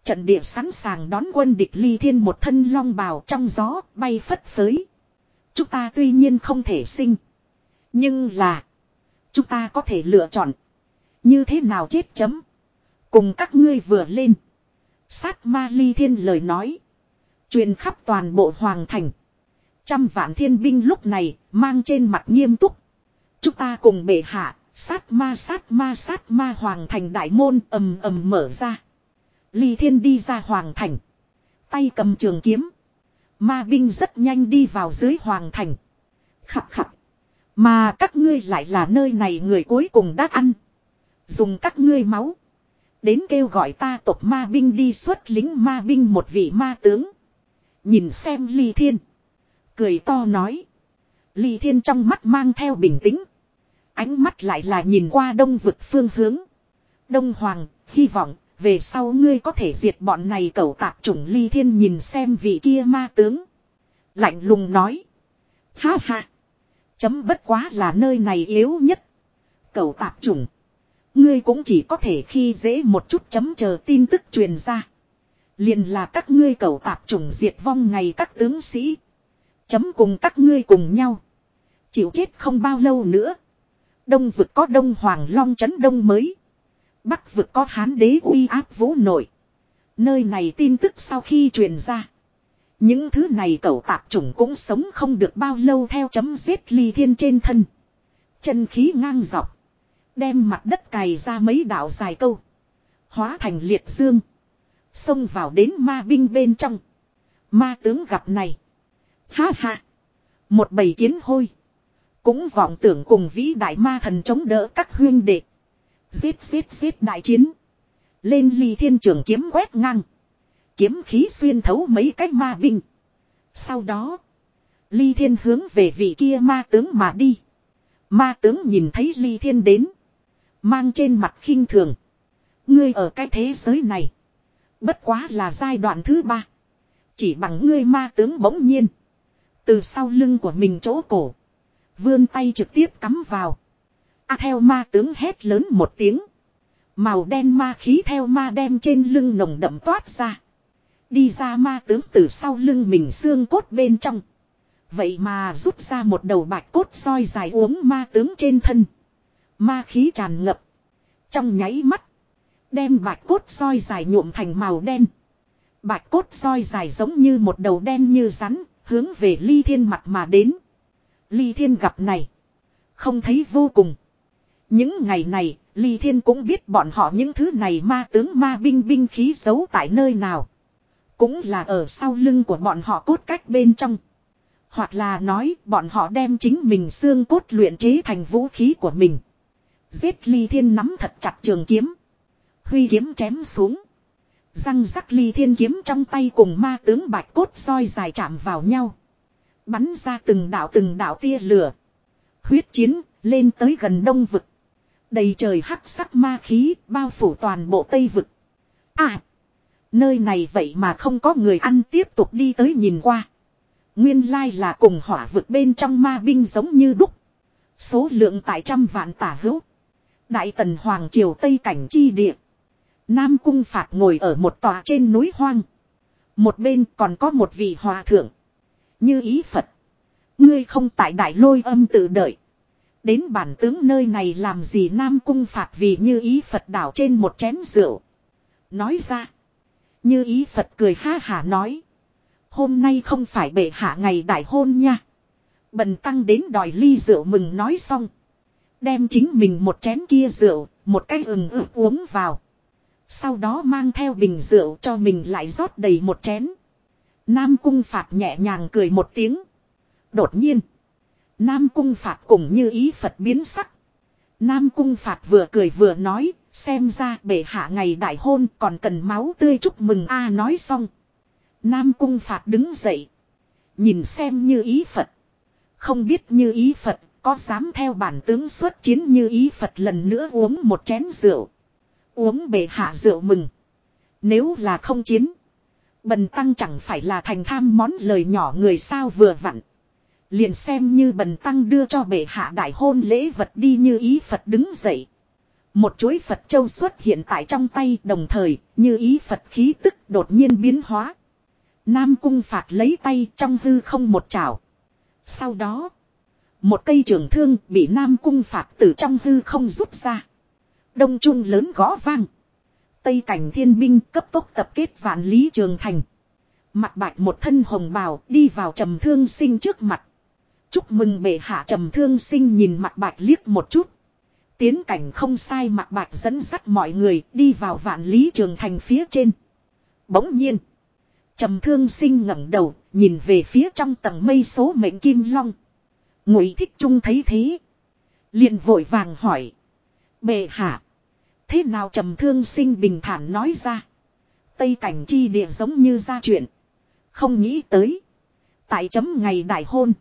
Speaker 1: Trận địa sẵn sàng đón quân địch ly thiên một thân long bào trong gió bay phất phới. Chúng ta tuy nhiên không thể sinh. Nhưng là. Chúng ta có thể lựa chọn. Như thế nào chết chấm. Cùng các ngươi vừa lên. Sát ma ly thiên lời nói. truyền khắp toàn bộ hoàng thành. Trăm vạn thiên binh lúc này mang trên mặt nghiêm túc. Chúng ta cùng bệ hạ. Sát ma sát ma sát ma hoàng thành đại môn ầm ầm mở ra. Ly thiên đi ra hoàng thành. Tay cầm trường kiếm. Ma binh rất nhanh đi vào dưới hoàng thành. Khập khập. Mà các ngươi lại là nơi này người cuối cùng đã ăn. Dùng các ngươi máu. Đến kêu gọi ta tộc ma binh đi xuất lính ma binh một vị ma tướng. Nhìn xem ly thiên. Cười to nói. Ly thiên trong mắt mang theo bình tĩnh. Ánh mắt lại là nhìn qua đông vực phương hướng. Đông hoàng, hy vọng, về sau ngươi có thể diệt bọn này cẩu tạp chủng ly thiên nhìn xem vị kia ma tướng. Lạnh lùng nói. Ha ha. Chấm bất quá là nơi này yếu nhất. Cẩu tạp chủng. Ngươi cũng chỉ có thể khi dễ một chút chấm chờ tin tức truyền ra. liền là các ngươi cầu tạp chủng diệt vong ngày các tướng sĩ. Chấm cùng các ngươi cùng nhau. Chịu chết không bao lâu nữa. Đông vực có đông hoàng long chấn đông mới. Bắc vực có hán đế uy áp vũ nội. Nơi này tin tức sau khi truyền ra. Những thứ này cẩu tạp chủng cũng sống không được bao lâu theo chấm giết ly thiên trên thân. Chân khí ngang dọc. Đem mặt đất cày ra mấy đạo dài câu. Hóa thành liệt dương. Xông vào đến ma binh bên trong. Ma tướng gặp này. Ha ha. Một bầy kiến hôi. Cũng vọng tưởng cùng vĩ đại ma thần chống đỡ các huyên đệ. Giết giết giết đại chiến. Lên ly thiên trường kiếm quét ngang. Kiếm khí xuyên thấu mấy cái ma binh. Sau đó. Ly thiên hướng về vị kia ma tướng mà đi. Ma tướng nhìn thấy ly thiên đến. Mang trên mặt khinh thường. Ngươi ở cái thế giới này. Bất quá là giai đoạn thứ ba. Chỉ bằng ngươi ma tướng bỗng nhiên. Từ sau lưng của mình chỗ cổ. Vươn tay trực tiếp cắm vào. A theo ma tướng hét lớn một tiếng. Màu đen ma khí theo ma đem trên lưng nồng đậm toát ra. Đi ra ma tướng từ sau lưng mình xương cốt bên trong. Vậy mà rút ra một đầu bạch cốt soi dài uống ma tướng trên thân. Ma khí tràn ngập. Trong nháy mắt. Đem bạch cốt soi dài nhuộm thành màu đen. Bạch cốt soi dài giống như một đầu đen như rắn. Hướng về ly thiên mặt mà đến. Ly thiên gặp này. Không thấy vô cùng. Những ngày này, Ly Thiên cũng biết bọn họ những thứ này ma tướng ma binh binh khí giấu tại nơi nào. Cũng là ở sau lưng của bọn họ cốt cách bên trong. Hoặc là nói bọn họ đem chính mình xương cốt luyện chế thành vũ khí của mình. Giết ly thiên nắm thật chặt trường kiếm. Huy kiếm chém xuống. Răng rắc ly thiên kiếm trong tay cùng ma tướng bạch cốt soi dài chạm vào nhau. Bắn ra từng đạo từng đạo tia lửa. Huyết chiến lên tới gần đông vực. Đầy trời hắc sắc ma khí bao phủ toàn bộ tây vực. À! Nơi này vậy mà không có người ăn tiếp tục đi tới nhìn qua. Nguyên lai là cùng hỏa vực bên trong ma binh giống như đúc. Số lượng tại trăm vạn tả hữu. Đại tần Hoàng Triều Tây Cảnh Chi Địa. Nam Cung Phạt ngồi ở một tòa trên núi hoang. Một bên còn có một vị hòa thượng. Như ý Phật. Ngươi không tại đại lôi âm tự đợi. Đến bản tướng nơi này làm gì Nam Cung Phạt vì như ý Phật đảo trên một chén rượu. Nói ra. Như ý Phật cười ha hả nói. Hôm nay không phải bệ hạ ngày đại hôn nha. Bần tăng đến đòi ly rượu mừng nói xong. Đem chính mình một chén kia rượu, một cái ừng ực uống vào. Sau đó mang theo bình rượu cho mình lại rót đầy một chén. Nam cung phạt nhẹ nhàng cười một tiếng. Đột nhiên. Nam cung phạt cùng như ý Phật biến sắc. Nam cung phạt vừa cười vừa nói, xem ra bệ hạ ngày đại hôn còn cần máu tươi chúc mừng a nói xong. Nam cung phạt đứng dậy. Nhìn xem như ý Phật. Không biết như ý Phật có dám theo bản tướng xuất chiến như ý Phật lần nữa uống một chén rượu. Uống bệ hạ rượu mừng. Nếu là không chiến. Bần tăng chẳng phải là thành tham món lời nhỏ người sao vừa vặn. Liền xem như bần tăng đưa cho bệ hạ đại hôn lễ vật đi như ý Phật đứng dậy. Một chuỗi Phật châu xuất hiện tại trong tay đồng thời như ý Phật khí tức đột nhiên biến hóa. Nam cung phạt lấy tay trong hư không một chảo. Sau đó, một cây trường thương bị Nam cung phạt từ trong hư không rút ra. Đông trung lớn gõ vang. Tây cảnh thiên binh cấp tốc tập kết vạn lý trường thành. Mặt bạch một thân hồng bào đi vào trầm thương sinh trước mặt. Chúc mừng bệ hạ trầm thương sinh nhìn mặt bạch liếc một chút. Tiến cảnh không sai mặt bạch dẫn dắt mọi người đi vào vạn lý trường thành phía trên. Bỗng nhiên. Trầm thương sinh ngẩng đầu nhìn về phía trong tầng mây số mệnh kim long. Ngụy thích trung thấy thế. liền vội vàng hỏi. Bệ hạ. Thế nào trầm thương sinh bình thản nói ra. Tây cảnh chi địa giống như ra chuyện. Không nghĩ tới. Tại chấm ngày đại hôn.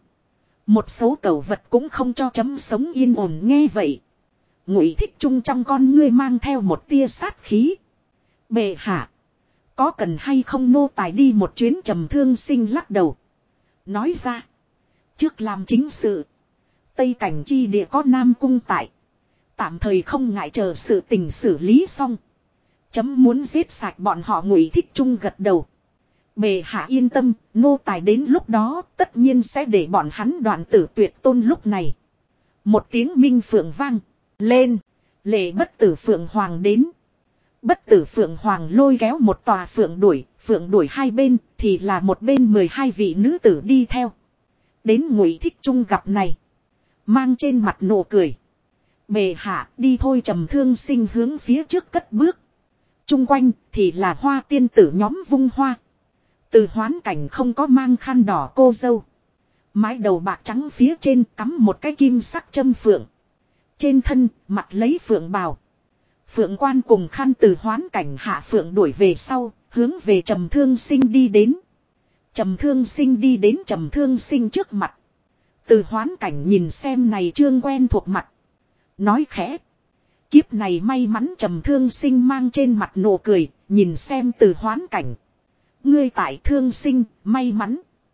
Speaker 1: Một số cầu vật cũng không cho chấm sống yên ổn nghe vậy. Ngụy thích trung trong con ngươi mang theo một tia sát khí. Bệ hạ. Có cần hay không nô tài đi một chuyến trầm thương sinh lắc đầu. Nói ra. Trước làm chính sự. Tây cảnh chi địa có Nam Cung tại. Tạm thời không ngại chờ sự tình xử lý xong. Chấm muốn giết sạch bọn họ ngụy thích trung gật đầu. Bề hạ yên tâm, nô tài đến lúc đó tất nhiên sẽ để bọn hắn đoạn tử tuyệt tôn lúc này. Một tiếng minh phượng vang. Lên. Lệ bất tử phượng hoàng đến. Bất tử phượng hoàng lôi kéo một tòa phượng đuổi. Phượng đuổi hai bên thì là một bên mười hai vị nữ tử đi theo. Đến ngụy thích trung gặp này. Mang trên mặt nụ cười. Bề hạ đi thôi trầm thương sinh hướng phía trước cất bước. Trung quanh thì là hoa tiên tử nhóm vung hoa. Từ hoán cảnh không có mang khăn đỏ cô dâu. Mái đầu bạc trắng phía trên cắm một cái kim sắc châm phượng. Trên thân mặt lấy phượng bào. Phượng quan cùng khăn từ hoán cảnh hạ phượng đuổi về sau, hướng về trầm thương sinh đi đến. Trầm thương sinh đi đến trầm thương sinh trước mặt. Từ hoán cảnh nhìn xem này trương quen thuộc mặt. Nói khẽ. Kiếp này may mắn trầm thương sinh mang trên mặt nụ cười, nhìn xem từ hoán cảnh. Ngươi tại thương sinh, may mắn.